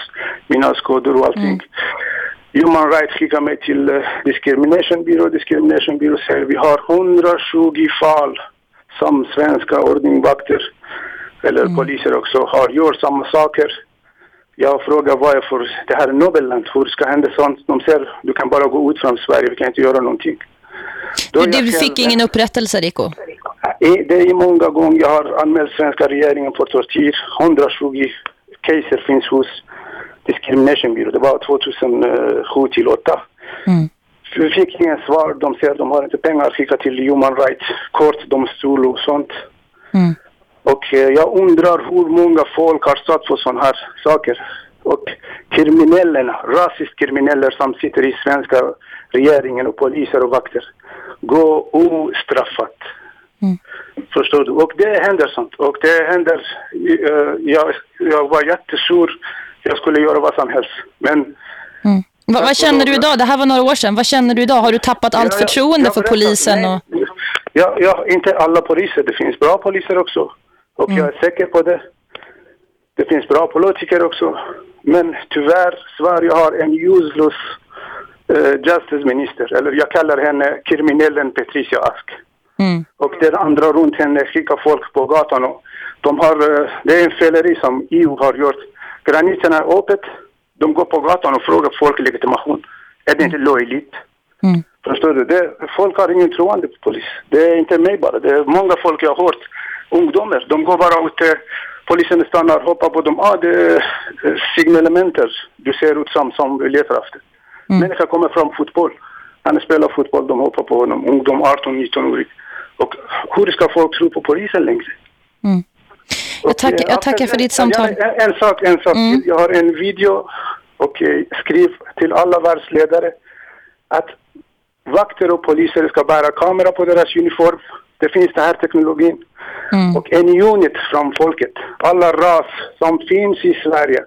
Mina skador och allting. Human Rights skickar mig till uh, Discrimination Bureau. Discrimination Bureau säger vi har 120 fall som svenska ordningsvakter eller poliser också har gjort samma saker. Jag frågar vad är för, det här är Nobelland, hur ska hända sånt? De säger du kan bara gå ut från Sverige, vi kan inte göra någonting. Då Du, du fick ingen upprättelse, Rico? i- Det är många gånger jag har anmält svenska regeringen för tortyr. 120 caser finns hos Discrimination Bureau. Det var 2007 till 2008. Vi fick ingen svar. De säger att de har inte pengar att skicka till Human Rights Court, domstol och sånt. Och eh, jag undrar hur många folk har stått för sådana här saker. Och kriminellerna, rasiskt kriminella som sitter i svenska regeringen och poliser och vakter, går ostraffat. Förstår du? Och det händer sånt. Och det händer, eh, jag, jag var jättesur. Jag skulle göra vad som helst. Men Va, vad känner du idag? Det här var några år sedan. Vad känner du idag? Har du tappat allt Ja, förtroende jag för berättar, polisen? Och... Ja, ja, inte alla poliser. Det finns bra poliser också. Och jag är säker på det. Det finns bra politiker också. Men tyvärr, Sverige har en useless uh, justice minister. Eller jag kallar henne kriminellen Patricia Ask. Och den andra runt henne skickar folk på gatan. Och de har, eh, det är en feleri som EU har gjort. Gränserna är öppet. De går på gatan och frågar folk legitimation. Är det inte löjligt? Förstår du? Det, folk har ingen troende på polis. Det är inte mig bara. Det är många folk jag har hört. Ungdomar, de går bara ut. eh, Polisen stannar, hoppar på dem. Ah, det är eh, signalementer. Du ser ut som, som letar efter. Människor kommer från fotboll. Han spelar fotboll, de hoppar på honom. Ungdom 18-19-årig. Och hur ska folk tro på polisen längre? Jag, tack, jag tackar för ditt samtal. En, en sak, en sak till. Jag har en video och eh, skriv till alla världsledare att vakter och poliser ska bära kamera på deras uniform. Det finns den här teknologin. Och en unit från folket. Alla ras som finns i Sverige.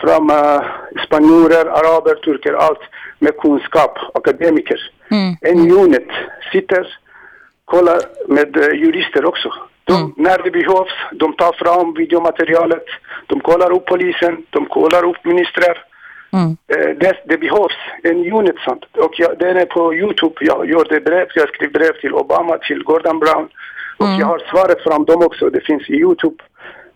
Från uh, spanjorer, araber, turker, allt med kunskap, akademiker. En unit sitter, kollar med eh, jurister också. De, När det behövs, de tar fram videomaterialet, de kollar upp polisen, de kollar upp ministrar. Eh, det, det behövs en unit sånt. Och jag, den är på Youtube. Jag gjorde brev, jag skrev brev till Obama, till Gordon Brown. Och jag har svaret från dem också. Det finns i Youtube.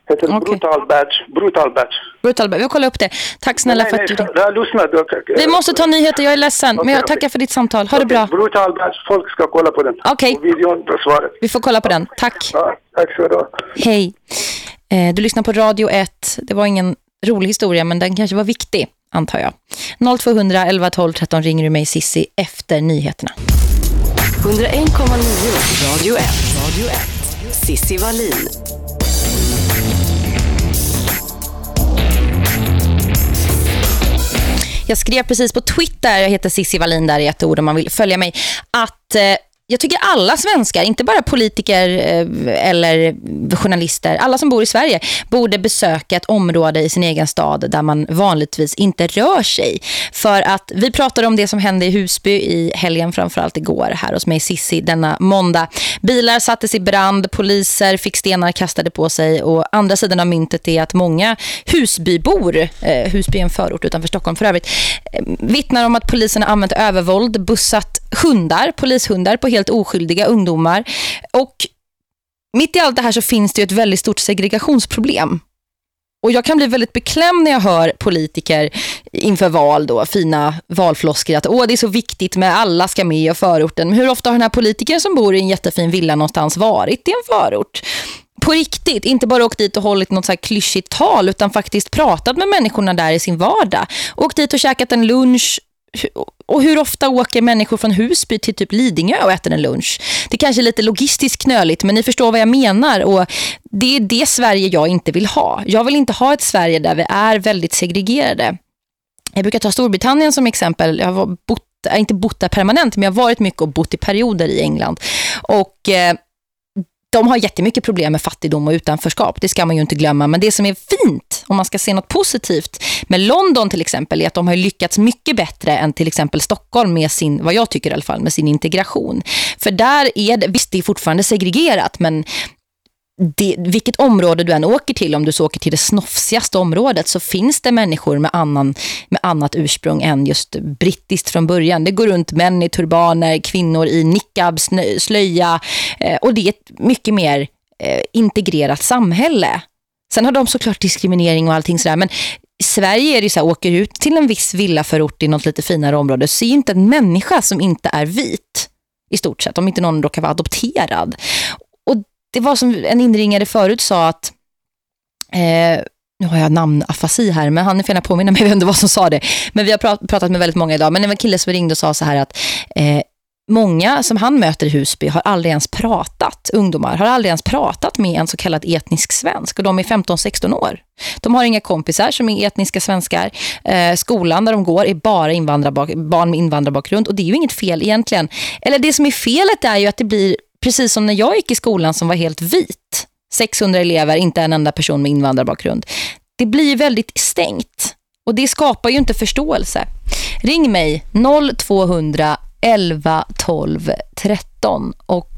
Det heter Brutal Badge. Brutal Badge. Brutal, vi kollar upp det. Tack snälla Nej, för nej, att du... nej, lyssna. Vi måste ta nyheter, jag är ledsen. Men jag tackar för ditt samtal. Ha det bra. Brutal Badge. Folk ska kolla på den. Okej. Videon svaret. Vi får kolla på den. Tack. Ja, tack så ha. Hej. Eh, du lyssnar på Radio 1. Det var ingen rolig historia, men den kanske var viktig, antar jag. 0200 11 12 13 ringer du mig Sissi efter nyheterna. 101,9 Radio 1. Radio 1. Sissi Wallin. Jag skrev precis på Twitter, jag heter Sissi Wallin där i ett ord om man vill följa mig, att eh, jag tycker alla svenskar, inte bara politiker eh, eller journalister, alla som bor i Sverige borde besöka ett område i sin egen stad där man vanligtvis inte rör sig. För att vi pratade om det som hände i Husby i helgen, framförallt igår här hos mig Sissi denna måndag. Bilar sattes i brand, poliser fick stenar kastade på sig och andra sidan av myntet är att många Husbybor, eh, Husby är en förort utanför Stockholm för övrigt, eh, vittnar om att polisen har använt övervåld, bussat hundar, polishundar på helt oskyldiga ungdomar. Och mitt i allt det här så finns det ju ett väldigt stort segregationsproblem. Och jag kan bli väldigt beklämd när jag hör politiker inför val då, fina valflosker att Åh, det är så viktigt med alla ska med och förorten. Men hur ofta har den här politikern som bor i en jättefin villa någonstans varit i en förort? På riktigt, inte bara åkt dit och hållit något så här klyschigt tal utan faktiskt pratat med människorna där i sin vardag. Åkt dit och käkat en lunch, och hur ofta åker människor från Husby till typ Lidingö och äter en lunch? Det kanske är lite logistiskt knöligt men ni förstår vad jag menar och det är det Sverige jag inte vill ha. Jag vill inte ha ett Sverige där vi är väldigt segregerade. Jag brukar ta Storbritannien som exempel. Jag har bott, inte bott där permanent men jag har varit mycket och bott i perioder i England. Och eh, de har jättemycket problem med fattigdom och utanförskap. Det ska man ju inte glömma. Men det som är fint, om man ska se något positivt med London till exempel, är att de har lyckats mycket bättre än till exempel Stockholm med sin, vad jag tycker i alla fall, med sin integration. För där är det, visst det är fortfarande segregerat, men det, vilket område du än åker till, om du så åker till det snofsigaste området så finns det människor med, annan, med annat ursprung än just brittiskt från början. Det går runt män i turbaner, kvinnor i niqab, slöja eh, och det är ett mycket mer eh, integrerat samhälle. Sen har de såklart diskriminering och allting sådär men i Sverige är det så här, åker ut till en viss villaförort i något lite finare område så är inte en människa som inte är vit i stort sett, om inte någon råkar vara adopterad det var som en inringare förut sa att eh, nu har jag namnafasi här, men han är gärna påminna mig vem det var som sa det. Men vi har pratat med väldigt många idag. Men det var en kille som ringde och sa så här att eh, många som han möter i Husby har aldrig ens pratat, ungdomar har aldrig ens pratat med en så kallad etnisk svensk och de är 15-16 år. De har inga kompisar som är etniska svenskar. Eh, skolan där de går är bara barn med invandrarbakgrund och det är ju inget fel egentligen. Eller det som är felet är ju att det blir precis som när jag gick i skolan som var helt vit. 600 elever, inte en enda person med invandrarbakgrund. Det blir väldigt stängt. Och det skapar ju inte förståelse. Ring mig 0200 11 12 13 och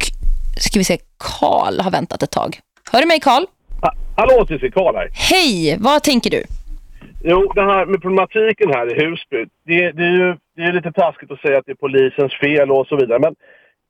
ska vi se, Karl har väntat ett tag. Hör du mig Karl? Ha Hallå Cissi, Karl här. Hej, vad tänker du? Jo, det här med problematiken här i Husby. Det, det är ju det är lite taskigt att säga att det är polisens fel och så vidare. Men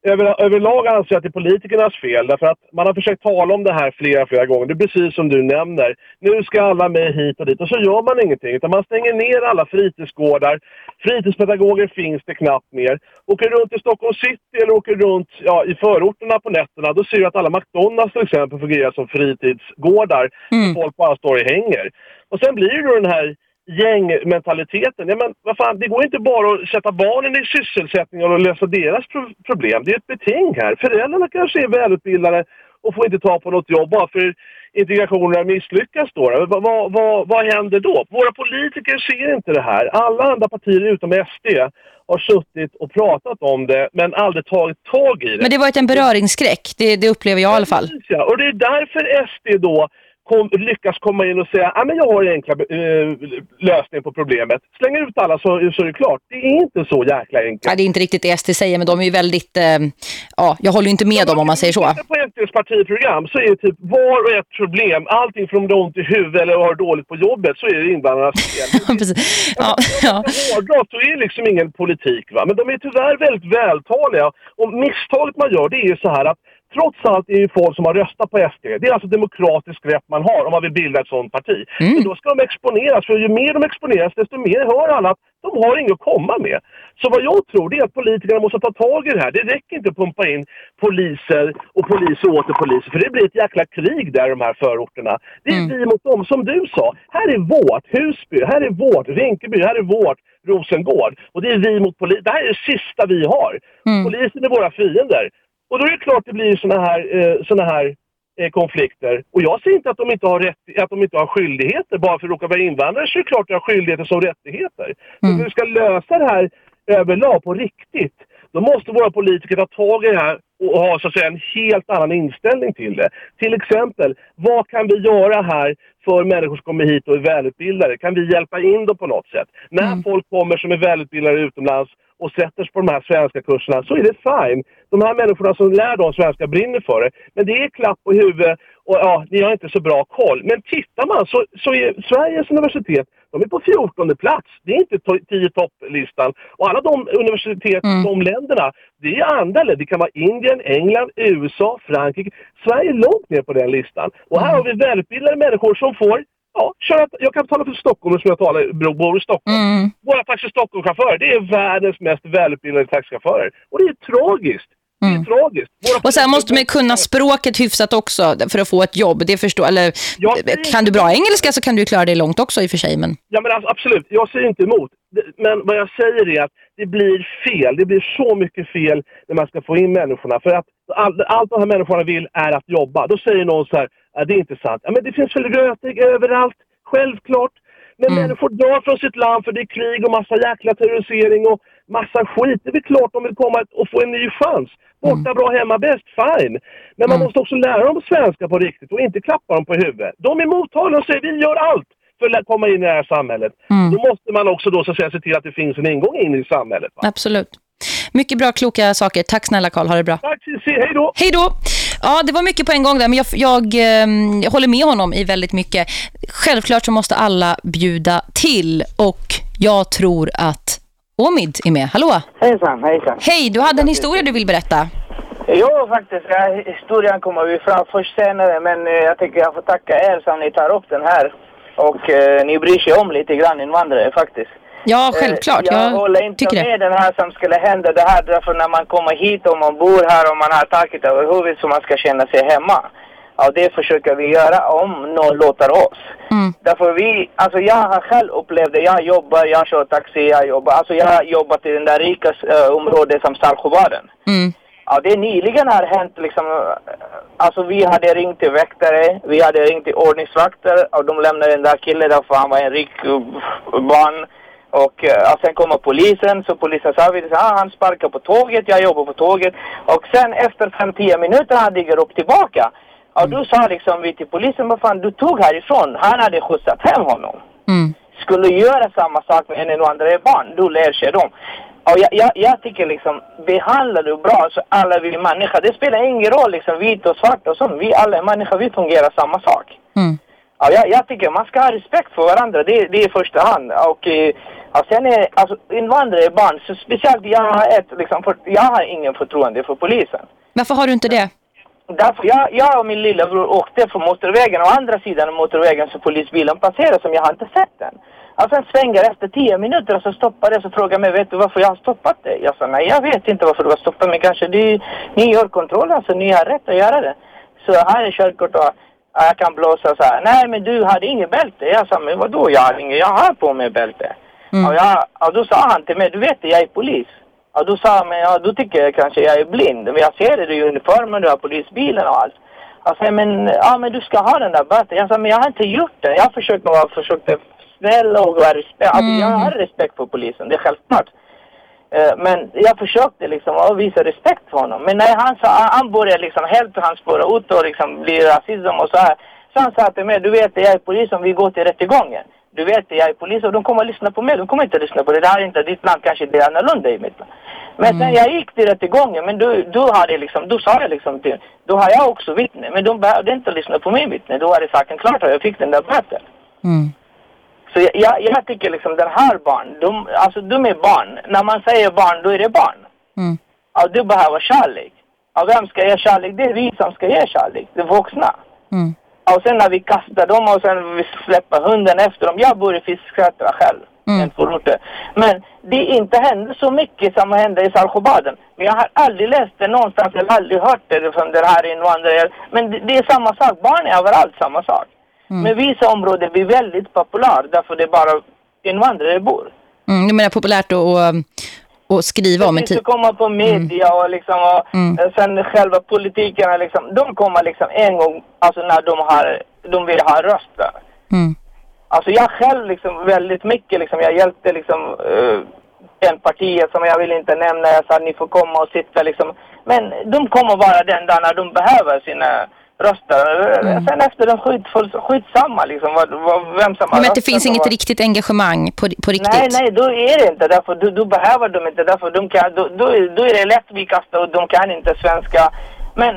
över, överlag anser jag att det är politikernas fel därför att man har försökt tala om det här flera, flera gånger. Det är precis som du nämner. Nu ska alla med hit och dit och så gör man ingenting utan man stänger ner alla fritidsgårdar. Fritidspedagoger finns det knappt mer. Åker runt i Stockholm city eller åker runt ja, i förorterna på nätterna då ser du att alla McDonalds till exempel fungerar som fritidsgårdar. Mm. Folk bara står och hänger. Och sen blir det då den här gängmentaliteten. Ja, men vad fan, det går inte bara att sätta barnen i sysselsättning och lösa deras pro problem. Det är ett beting här. Föräldrarna kanske är välutbildade och får inte ta på något jobb bara för integrationen har misslyckats då. Vad, vad, vad, vad händer då? Våra politiker ser inte det här. Alla andra partier utom SD har suttit och pratat om det men aldrig tagit tag i det. Men det var en beröringsskräck, det, det upplever jag i alla fall. Ja, och det är därför SD då kom, lyckas komma in och säga att ah, jag har en enkla eh, lösning på problemet. Slänger ut alla så, så är det klart. Det är inte så jäkla enkelt. Ja, det är inte riktigt det SD säger, men de är ju väldigt... Eh, ja, jag håller ju inte med ja, dem om man säger så. På SDs partiprogram så är det typ var och ett problem. Allting från har ont i huvudet eller har dåligt på jobbet så är det invandrarnas fel. Precis. Ja, ja. Hårdrat så är det liksom ingen politik va. Men de är tyvärr väldigt vältaliga. Och misstaget man gör det är ju så här att trots allt är det folk som har röstat på SD. Det är alltså demokratisk rätt man har om man vill bilda ett sådant parti. Mm. Men då ska de exponeras, för ju mer de exponeras desto mer hör alla att de har inget att komma med. Så vad jag tror det är att politikerna måste ta tag i det här. Det räcker inte att pumpa in poliser och poliser och åter poliser, för det blir ett jäkla krig där i de här förorterna. Det är mm. vi mot dem, som du sa. Här är vårt Husby, här är vårt Rinkeby, här är vårt Rosengård. Och det är vi mot polisen. Det här är det sista vi har. Mm. Polisen är våra fiender. Och då är det klart det blir såna här, eh, såna här eh, konflikter. Och jag säger inte att de inte har rätt, att de inte har skyldigheter. Bara för att råka vara invandrare så är det klart att de har skyldigheter som rättigheter. Men vi ska lösa det här överlag på riktigt. Då måste våra politiker ta tag i det här och ha så att säga, en helt annan inställning till det. Till exempel, vad kan vi göra här för människor som kommer hit och är välutbildade? Kan vi hjälpa in dem på något sätt? När folk kommer som är välutbildade utomlands och sätter sig på de här svenska kurserna så är det fine. De här människorna som lär dem svenska brinner för det. Men det är klapp på huvudet och ja, ni har inte så bra koll. Men tittar man så, så är Sveriges universitet, de är på 14 plats. Det är inte to- 10 topplistan. Och alla de universitet, de länderna, det är andra länder. Det kan vara Indien, England, USA, Frankrike. Sverige är långt ner på den listan. Och här har vi välutbildade människor som får Ja, köra, jag kan tala för Stockholm som jag talar, bor- i Stockholm. Våra Taxi Stockholm-chaufförer, det är världens mest välutbildade taxichaufförer. Och det är tragiskt. Det är tragiskt. Våra Och sen måste man ju kunna språket hyfsat också för att få ett jobb. Det förstår, eller kan du bra engelska så kan du klara dig långt också i och för sig. Men... Ja men alltså, absolut, jag säger inte emot. Det- Men vad jag säger är att det blir fel. Det blir så mycket fel när man ska få in människorna. För att all, allt de här människorna vill är att jobba. Då säger någon så här, "Ja, det är inte sant. Ja men det finns väl rötägg överallt, självklart. Men människor drar från sitt land för det är krig och massa jäkla terrorisering och massa skit. Det är väl klart de vill komma och få en ny chans. Borta bra, hemma bäst, fine. Men man måste också lära dem svenska på riktigt och inte klappa dem på huvudet. De är mottagliga och säger vi gör allt för att komma in i det här samhället. Då måste man också då så att säga, se till att det finns en ingång in i samhället. Va? Absolut. Mycket bra, kloka saker. Tack snälla Karl, ha det bra. Tack. Hej då! Hej då! Ja, det var mycket på en gång där, men jag, jag, ehm, jag håller med honom i väldigt mycket. Självklart så måste alla bjuda till och jag tror att Omid är med. Hallå! Hejsan, hejsan. Hej, du hade en historia du vill berätta. Jo, faktiskt. Ja, historien kommer vi fram först senare, men eh, jag tycker jag får tacka er som ni tar upp den här. Och eh, ni bryr sig om lite grann invandrare faktiskt. Ja, självklart. Eh, jag, Jag håller inte tycker det. med den här som skulle hända det här därför när man kommer hit och man bor här och man har taket över huvudet så man ska känna sig hemma. Ja, det försöker vi göra om någon låter oss. Därför vi, alltså jag har själv upplevt det. Jag jobbar, jag kör taxi, jag jobbar, alltså jag har jobbat i den där rika uh, området som Saltsjöbaden. Mm. Ja, det nyligen har hänt liksom, eh, alltså vi hade ringt till väktare, vi hade ringt till ordningsvakter och de lämnade den där killen där för han var en rik uh, barn. Och uh, sen kommer polisen, så polisen sa vi, ah, han sparkar på tåget, jag jobbar på tåget. Och sen efter 5-10 minuter han digger upp tillbaka. Och då sa liksom vi till polisen, vad fan du tog härifrån, han hade skjutsat hem honom. Skulle göra samma sak med en och andra barn, då lär sig de. Och jag, jag, jag tycker liksom, behandlar du bra så alla vi människor. Det spelar ingen roll liksom vit och svart och sånt. Vi alla människor, vi fungerar samma sak. Ja, jag, jag tycker man ska ha respekt för varandra, det, det är i första hand. Och, eh, ja, sen är alltså, invandrare barn, så speciellt jag har ett, liksom, för, jag har ingen förtroende för polisen. Varför har du inte det? Därför jag, jag och min lillebror åkte från motorvägen och andra sidan av motorvägen så polisbilen passerade som jag har inte sett den. Och sen svänger efter tio minuter och så stoppar det och frågar mig, vet du varför jag har stoppat dig? Jag sa, nej jag vet inte varför du har stoppat mig. Kanske du, ni gör kontrollen så ni har rätt att göra det. Så här är körkort och ja, jag kan blåsa så här. Nej men du hade inget bälte. Jag sa, men vadå jag har inget? Jag har på mig bälte. Och, jag, och då sa han till mig, du vet jag är polis. Och då sa han, men ja, då tycker jag kanske jag är blind. Men jag ser det, du är i uniformen, du har polisbilen och allt. Jag sa, men, ja, men du ska ha den där böten. Jag sa, men jag har inte gjort det. Jag har försökt vara försökt snäll och vara respekt. Alltså, jag har respekt för polisen, det är självklart. Eh, Men jag försökte liksom att visa respekt för honom. Men när han sa, han började liksom helt han spåra ut och liksom bli rasism och så här. Så han sa till mig, du vet jag är polis om vi går till rättegången. Du vet jag är polis och de kommer att lyssna på mig. De kommer inte att lyssna på det. Det här är inte ditt land, kanske det är annorlunda i mitt land. Men sen jag gick till rättegången, men då, då hade liksom, då sa jag liksom till, då har jag också vittne. Men de behövde inte lyssna på min vittne. Då var det saken klart och jag fick den där böten. Så jag, jag, jag tycker liksom den här barn, de, alltså de är barn. När man säger barn, då är det barn. Ja, du behöver kärlek. Ja, vem ska ge kärlek? Det är vi som ska ge kärlek, de vuxna. Och sen när vi kastar dem och sen vi släpper hunden efter dem. Jag bor i Fisksätra själv, en förort. Men det inte händer så mycket som händer i Saltsjöbaden. Men jag har aldrig läst det någonstans, eller aldrig hört det från den här invandrare. Men det, det är samma sak, barn är överallt samma sak. Men vissa områden blir väldigt populära därför det är bara invandrare bor. Mm, du menar populärt och, att skriva om en Precis, tid. att komma på media och liksom och Mm. sen själva politikerna liksom, de kommer liksom en gång, alltså när de har, de vill ha röster. Mm. Alltså jag själv liksom väldigt mycket liksom, jag hjälpte liksom uh, en partiet som jag vill inte nämna, jag sa ni får komma och sitta liksom. Men de kommer bara den dag när de behöver sina röster. Mm. Sen efter den skit, skitsamma liksom, vad, vad, vem som har Men det finns inget vad- riktigt engagemang på, på riktigt. Nej, nej, då är det inte. Därför, då, då behöver de inte. Därför de kan, då, då, då är det lätt vi kastar och de kan inte svenska. Men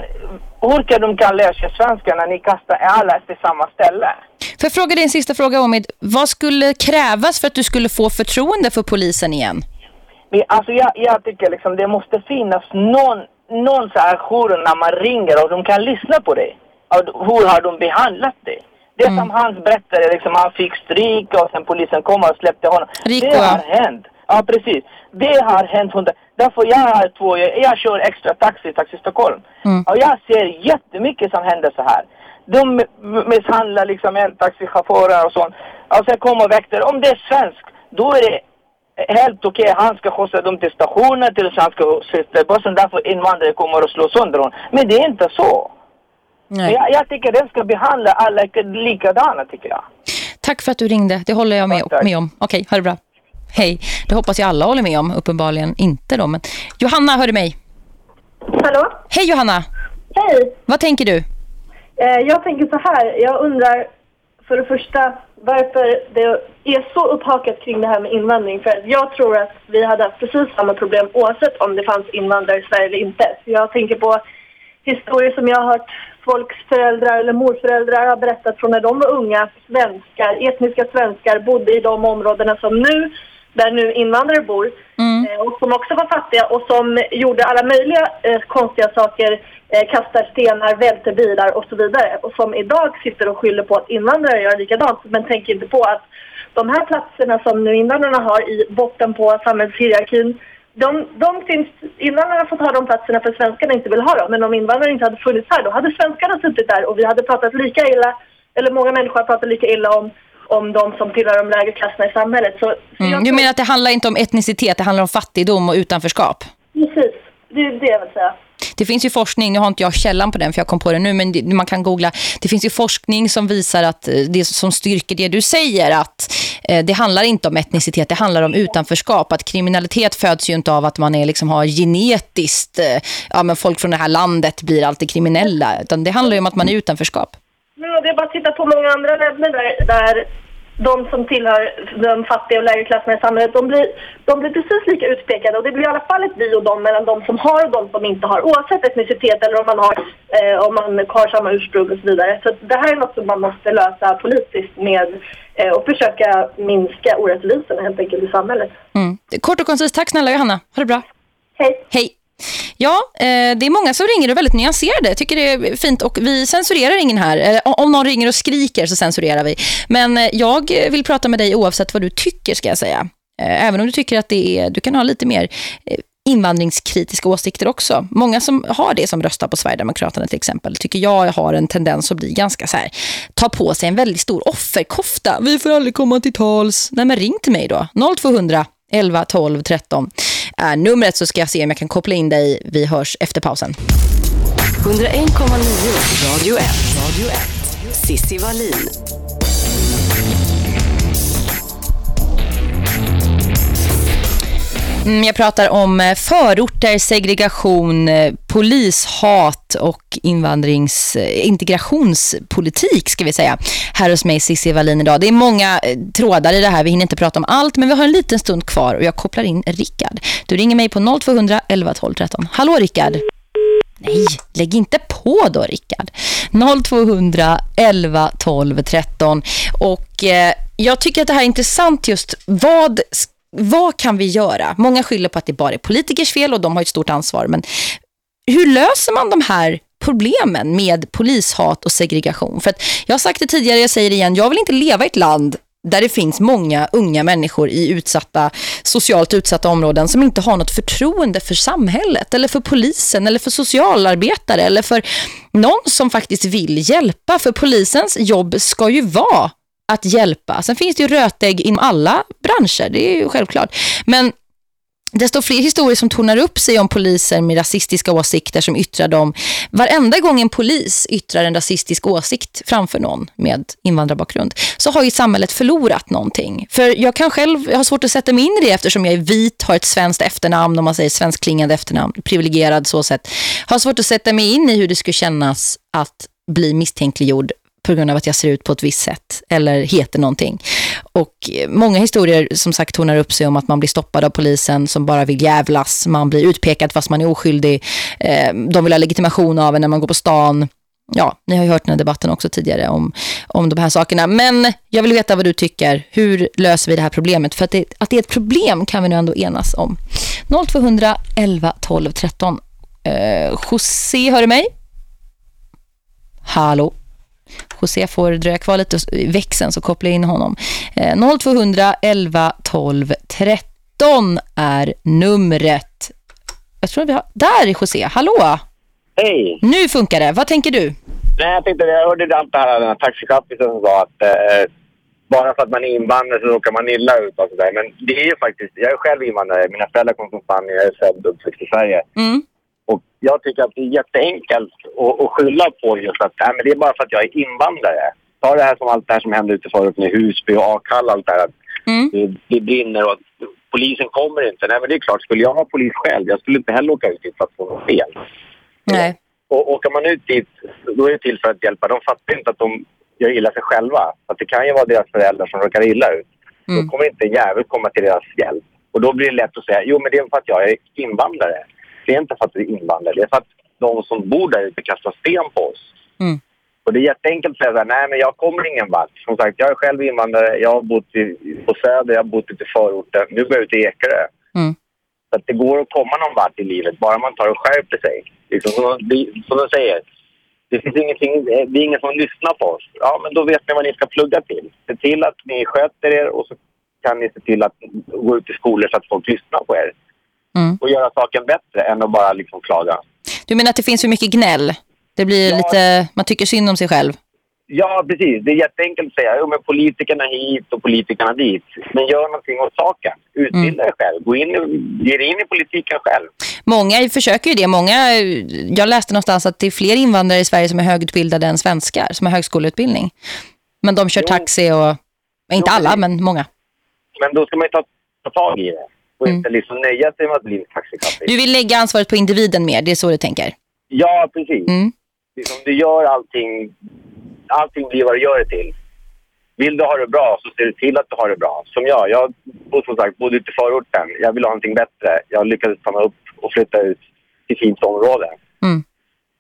hur kan de kan lära sig svenska när ni kastar alla efter samma ställe? Får jag fråga dig en sista fråga Omid. Vad skulle krävas för att du skulle få förtroende för polisen igen? Men, alltså jag, jag tycker liksom det måste finnas någon, någon så här jour när man ringer och de kan lyssna på det. Och hur har de behandlat det? Det som Hans berättade, liksom, han fick stryk och sen polisen kom och släppte honom. Rico, det har hänt. Ja, precis. Det har hänt. hundra- Därför jag har två, jag, jag kör extra taxi, Taxi Stockholm. Mm. Och jag ser jättemycket som händer så här. De misshandlar liksom en taxichaufför och sånt. Och sen kommer väktare. Om det är svensk, då är det helt okej. Han ska skjutsa dem till stationen, till han ska sitta i bussen. Därför invandrare kommer att slå sönder honom. Men det är inte så. Nej. Jag, jag tycker den ska behandla alla likadana, tycker jag. Tack för att du ringde. Det håller jag med, med om. Okej, ha det bra. Hej. Det hoppas jag alla håller med om. Uppenbarligen inte då. Men Johanna, hör du mig? Hallå? Hej Johanna. Hej. Vad tänker du? Eh, jag tänker så här. Jag undrar för det första varför det är så upphakat kring det här med invandring. För jag tror att vi hade haft precis samma problem oavsett om det fanns invandrare i Sverige eller inte. Så jag tänker på historier som jag har hört folks föräldrar eller morföräldrar har berättat från när de var unga svenskar, etniska svenskar, bodde i de områdena som nu, där nu invandrare bor. Eh, och som också var fattiga och som gjorde alla möjliga eh, konstiga saker, eh, kastar stenar, välter bilar och så vidare. Och som idag sitter och skyller på att invandrare gör likadant men tänker inte på att de här platserna som nu invandrarna har i botten på samhällshierarkin de, de finns, invandrarna får ta de platserna för svenskarna inte vill ha dem. Men om invandrare inte hade funnits här, då hade svenskarna suttit där och vi hade pratat lika illa, eller många människor har pratat lika illa om, om de som tillhör de lägre klasserna i samhället. Så, så Mm. Du menar att det handlar inte om etnicitet, det handlar om fattigdom och utanförskap? Precis, det är det jag vill säga. Det finns ju forskning, nu har inte jag källan på den för jag kom på det nu, men det, man kan googla. Det finns ju forskning som visar att eh, det som styrker det du säger, att eh, det handlar inte om etnicitet, det handlar om utanförskap. Att kriminalitet föds ju inte av att man är, liksom, har genetiskt, eh, ja men folk från det här landet blir alltid kriminella, utan det handlar ju om att man är utanförskap. Ja, det är bara att titta på många andra länder där, där de som tillhör de fattiga och lägre klasserna i samhället, de blir, de blir precis lika utpekade. Och det blir i alla fall ett vi och dem mellan de som har och de som inte har. Oavsett etnicitet eller om man har, eh, om man har samma ursprung och så vidare. Så det här är något som man måste lösa politiskt med eh, och försöka minska orättvisorna helt enkelt i samhället. Mm. Kort och koncist, tack snälla Johanna. Ha det bra. Hej. Hej. Ja, eh, det är många som ringer och är väldigt nyanserade. Jag tycker det är fint och vi censurerar ingen här. Eh, om någon ringer och skriker så censurerar vi. Men eh, jag vill prata med dig oavsett vad du tycker ska jag säga. Även om du tycker att det är, du kan ha lite mer invandringskritiska åsikter också. Många som har det som röstar på Sverigedemokraterna till exempel tycker jag har en tendens att bli ganska så här ta på sig en väldigt stor offerkofta. Vi får aldrig komma till tals. Nej men ring till mig då. 0200 11 12 13 är numret så ska jag se om jag kan koppla in dig. Vi hörs efter pausen. 101,9 Radio 1. Radio 1. Sissi Wallin. Mm, jag pratar om eh, förorter, segregation, eh, polishat och invandrings eh, integrationspolitik ska vi säga. Här hos mig Cissi Wallin idag. Det är många trådar i det här. Vi hinner inte prata om allt men vi har en liten stund kvar och jag kopplar in Rickard. Du ringer mig på 0200 11 12 13. Hallå Rickard. Nej, lägg inte på då Rickard. 0200 11 12 13 och eh, jag tycker att det här är intressant just vad vad kan vi göra? Många skyller på att det bara är politikers fel och de har ett stort ansvar. Men hur löser man de här problemen med polishat och segregation? För att jag har sagt det tidigare, jag säger det igen, jag vill inte leva i ett land där det finns många unga människor i utsatta, socialt utsatta områden som inte har något förtroende för samhället eller för polisen eller för socialarbetare eller för någon som faktiskt vill hjälpa. För polisens jobb ska ju vara att hjälpa. Sen finns det ju rötägg inom alla branscher, det är ju självklart. Men desto fler historier som tornar upp sig om poliser med rasistiska åsikter som yttrar dem. Varenda gång en polis yttrar en rasistisk åsikt framför någon med invandrarbakgrund så har ju samhället förlorat någonting. För jag kan själv, jag har svårt att sätta mig in i det eftersom jag är vit, har ett svenskt efternamn om man säger svenskklingande efternamn, privilegierad så sätt. Har svårt att sätta mig in i hur det skulle kännas att bli misstänkliggjord på grund av att jag ser ut på ett visst sätt eller heter någonting. Och många historier som sagt tonar upp sig om att man blir stoppad av polisen som bara vill jävlas. Man blir utpekad fast man är oskyldig. Eh, de vill ha legitimation av en när man går på stan. Ja, ni har ju hört den här debatten också tidigare om, om de här sakerna. Men jag vill veta vad du tycker. Hur löser vi det här problemet? För att det, att det är ett problem kan vi nu ändå enas om. 0200 11 12 13. Eh, José, hör du mig? Hallå? José får dröja kvar lite i växeln så kopplar jag in honom. Eh, 0200 11 12 13 är numret. Jag tror vi har... Där är José. Hallå? Hej! Nu funkar det. Vad tänker du? Nej, jag tänkte, jag hörde det här, den här taxichaffisen som sa att eh, bara för att man är invandrare så råkar man illa ut och sådär. Men det är ju faktiskt, jag är själv invandrare, mina föräldrar kommer från Spanien, jag är född och uppväxt i Sverige. Mm. Jag tycker att det är jätteenkelt att, att skylla på just att nej, men det är bara för att jag är invandrare. Ta det här som allt det här som hände ute förut med Husby och Akalla, allt det här. Att det, det brinner och polisen kommer inte. Nej, men det är klart, skulle jag vara polis själv, jag skulle inte heller åka ut dit för att få något fel. Nej. Och åker man ut dit, då är det till för att hjälpa. De fattar inte att de gör illa sig själva. Att det kan ju vara deras föräldrar som råkar illa ut. Då kommer inte en jävel komma till deras hjälp. Och då blir det lätt att säga, jo men det är för att jag är invandrare. Det är inte för att vi är invandrare, det är för att de som bor där ute kastar sten på oss. Mm. Och det är jätteenkelt att säga så här, nej men jag kommer ingen vart. Som sagt, jag är själv invandrare, jag har bott i, på Söder, jag har bott ute i förorten. Nu går jag ut i Ekerö. Mm. Så att det går att komma någon vart i livet, bara man tar och skärper sig. Liksom, som, som de säger, det finns ingenting, det är ingen som lyssnar på oss. Ja, men då vet ni vad ni ska plugga till. Se till att ni sköter er och så kan ni se till att gå ut i skolor så att folk lyssnar på er. Mm. Och göra saken bättre än att bara liksom klaga. Du menar att det finns för mycket gnäll? Det blir lite, man tycker synd om sig själv. Ja, precis. Det är jätteenkelt att säga, jo men politikerna hit och politikerna dit. Men gör någonting åt saken. Utbilda dig själv. Gå in, ge dig in i politiken själv. Många försöker ju det. Många, jag läste någonstans att det är fler invandrare i Sverige som är högutbildade än svenskar, som har högskoleutbildning. Men de kör taxi och, inte alla, men många. Men då ska man ju ta, ta tag i det. Och inte liksom nöja sig med att bli en. Du vill lägga ansvaret på individen mer, det är så du tänker? Ja, precis. Mm. Liksom, du gör allting, allting blir vad du gör det till. Vill du ha det bra så ser du till att du har det bra. Som jag, jag bor som sagt bodde ute i förorten. Jag vill ha någonting bättre. Jag lyckades ta mig upp och flytta ut till fint område. Mm.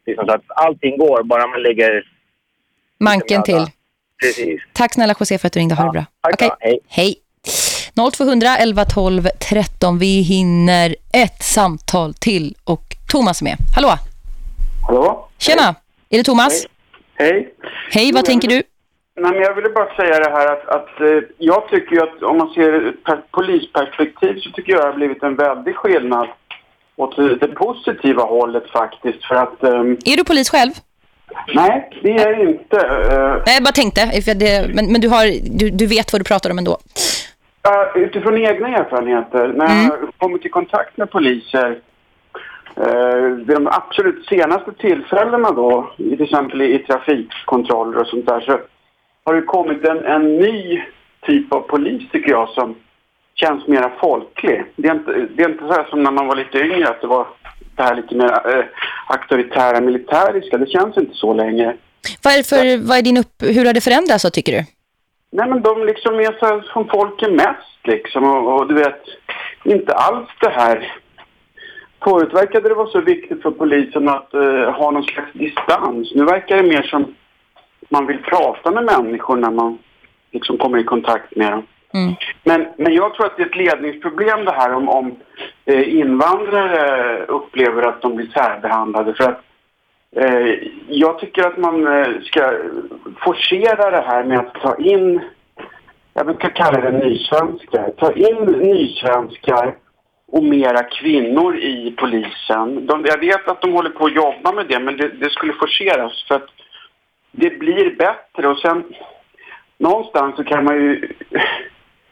Liksom så att allting går, bara man lägger... Manken till. Precis. Tack snälla José för att du ringde. Ha det bra. Okej. Hej. Hej. 0200 11 12 13. Vi hinner ett samtal till och Thomas är med. Hallå? Hallå? Tjena. Är det Thomas? Hej. Hej, vad tänker du? Nej, men jag ville bara säga det här att, att eh, jag tycker att om man ser ett per- polisperspektiv så tycker jag det har blivit en väldig skillnad åt det positiva hållet faktiskt. För att... ehm, Är du polis själv? nej, det är jag inte. eh, Nej, jag bara tänkte. Det, men men du, har, du, du vet vad du pratar om ändå. Ja, utifrån egna erfarenheter, när jag kommit i kontakt med poliser eh, vid de absolut senaste tillfällena då, till exempel i, i trafikkontroller och sånt där, så har det kommit en, en ny typ av polis tycker jag som känns mera folklig. Det är inte, det är inte så här som när man var lite yngre att det var det här lite mer eh, auktoritära militäriska. Det känns inte så längre. Varför, vad är din upp, hur har det förändrats tycker du? Nej men de liksom är så här som folk är mest liksom och, och du vet inte alls det här. Förut verkade det vara så viktigt för polisen att eh, ha någon slags distans. Nu verkar det mer som man vill prata med människor när man liksom kommer i kontakt med dem. Mm. Men, men jag tror att det är ett ledningsproblem det här om, om eh, invandrare upplever att de blir särbehandlade. För att Eh, jag tycker att man eh, ska forcera det här med att ta in, jag brukar kalla det nysvenskar, ta in nysvenskar och mera kvinnor i polisen. De, jag vet att de håller på att jobba med det men det, det skulle forceras för att det blir bättre och sen någonstans så kan man ju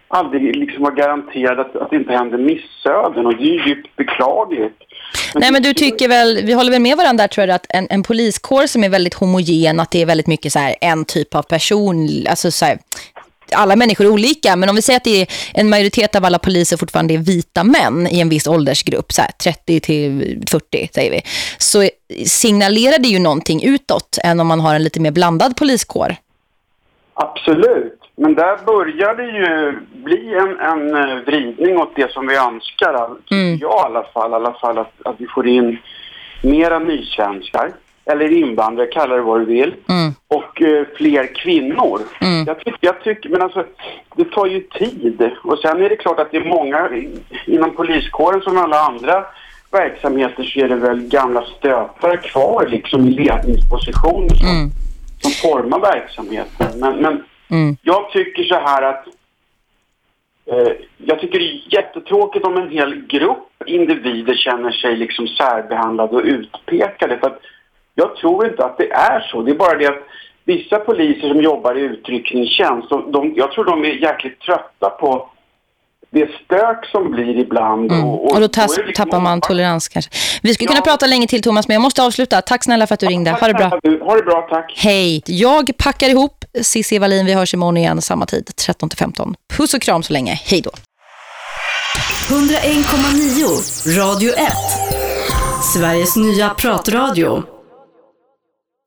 aldrig liksom vara garanterad att, att det inte händer missöden och det är ju djupt beklagligt. Nej men du tycker väl, vi håller väl med varandra där tror jag att en, en poliskår som är väldigt homogen, att det är väldigt mycket så här en typ av person, alltså så här, alla människor är olika, men om vi säger att det är en majoritet av alla poliser fortfarande är vita män i en viss åldersgrupp, så här 30 till 40 säger vi, så signalerar det ju någonting utåt än om man har en lite mer blandad poliskår. Absolut, men där börjar det ju bli en, en eh, vridning åt det som vi önskar, all- Mm. jag i alla fall, i alla fall att, att vi får in mera nysvenskar, eller invandrare, kalla det vad du vill, Mm. och eh, fler kvinnor. Mm. Jag, tycker, jag tycker, men alltså, det tar ju tid. Och sen är det klart att det är många inom poliskåren som alla andra verksamheter så är det väl gamla stötar kvar liksom i ledningspositioner som, Mm. som formar verksamheten. Men, men Mm. jag tycker så här att eh, jag tycker det är jättetråkigt om en hel grupp individer känner sig liksom särbehandlade och utpekade. För att jag tror inte att det är så. Det är bara det att vissa poliser som jobbar i utryckningstjänst, de, de, jag tror de är jäkligt trötta på det stök som blir ibland. Och, Och då tas, liksom- tappar man tolerans kanske. Vi skulle kunna prata länge till Thomas, men jag måste avsluta. Tack snälla för att du ringde. Ha det bra. Ha det bra, tack. Hej. Jag packar ihop Cissi Wallin. Vi hörs imorgon igen samma tid, 13-15. Puss och kram så länge. Hej då. 101,9 Radio 1. Sveriges nya pratradio.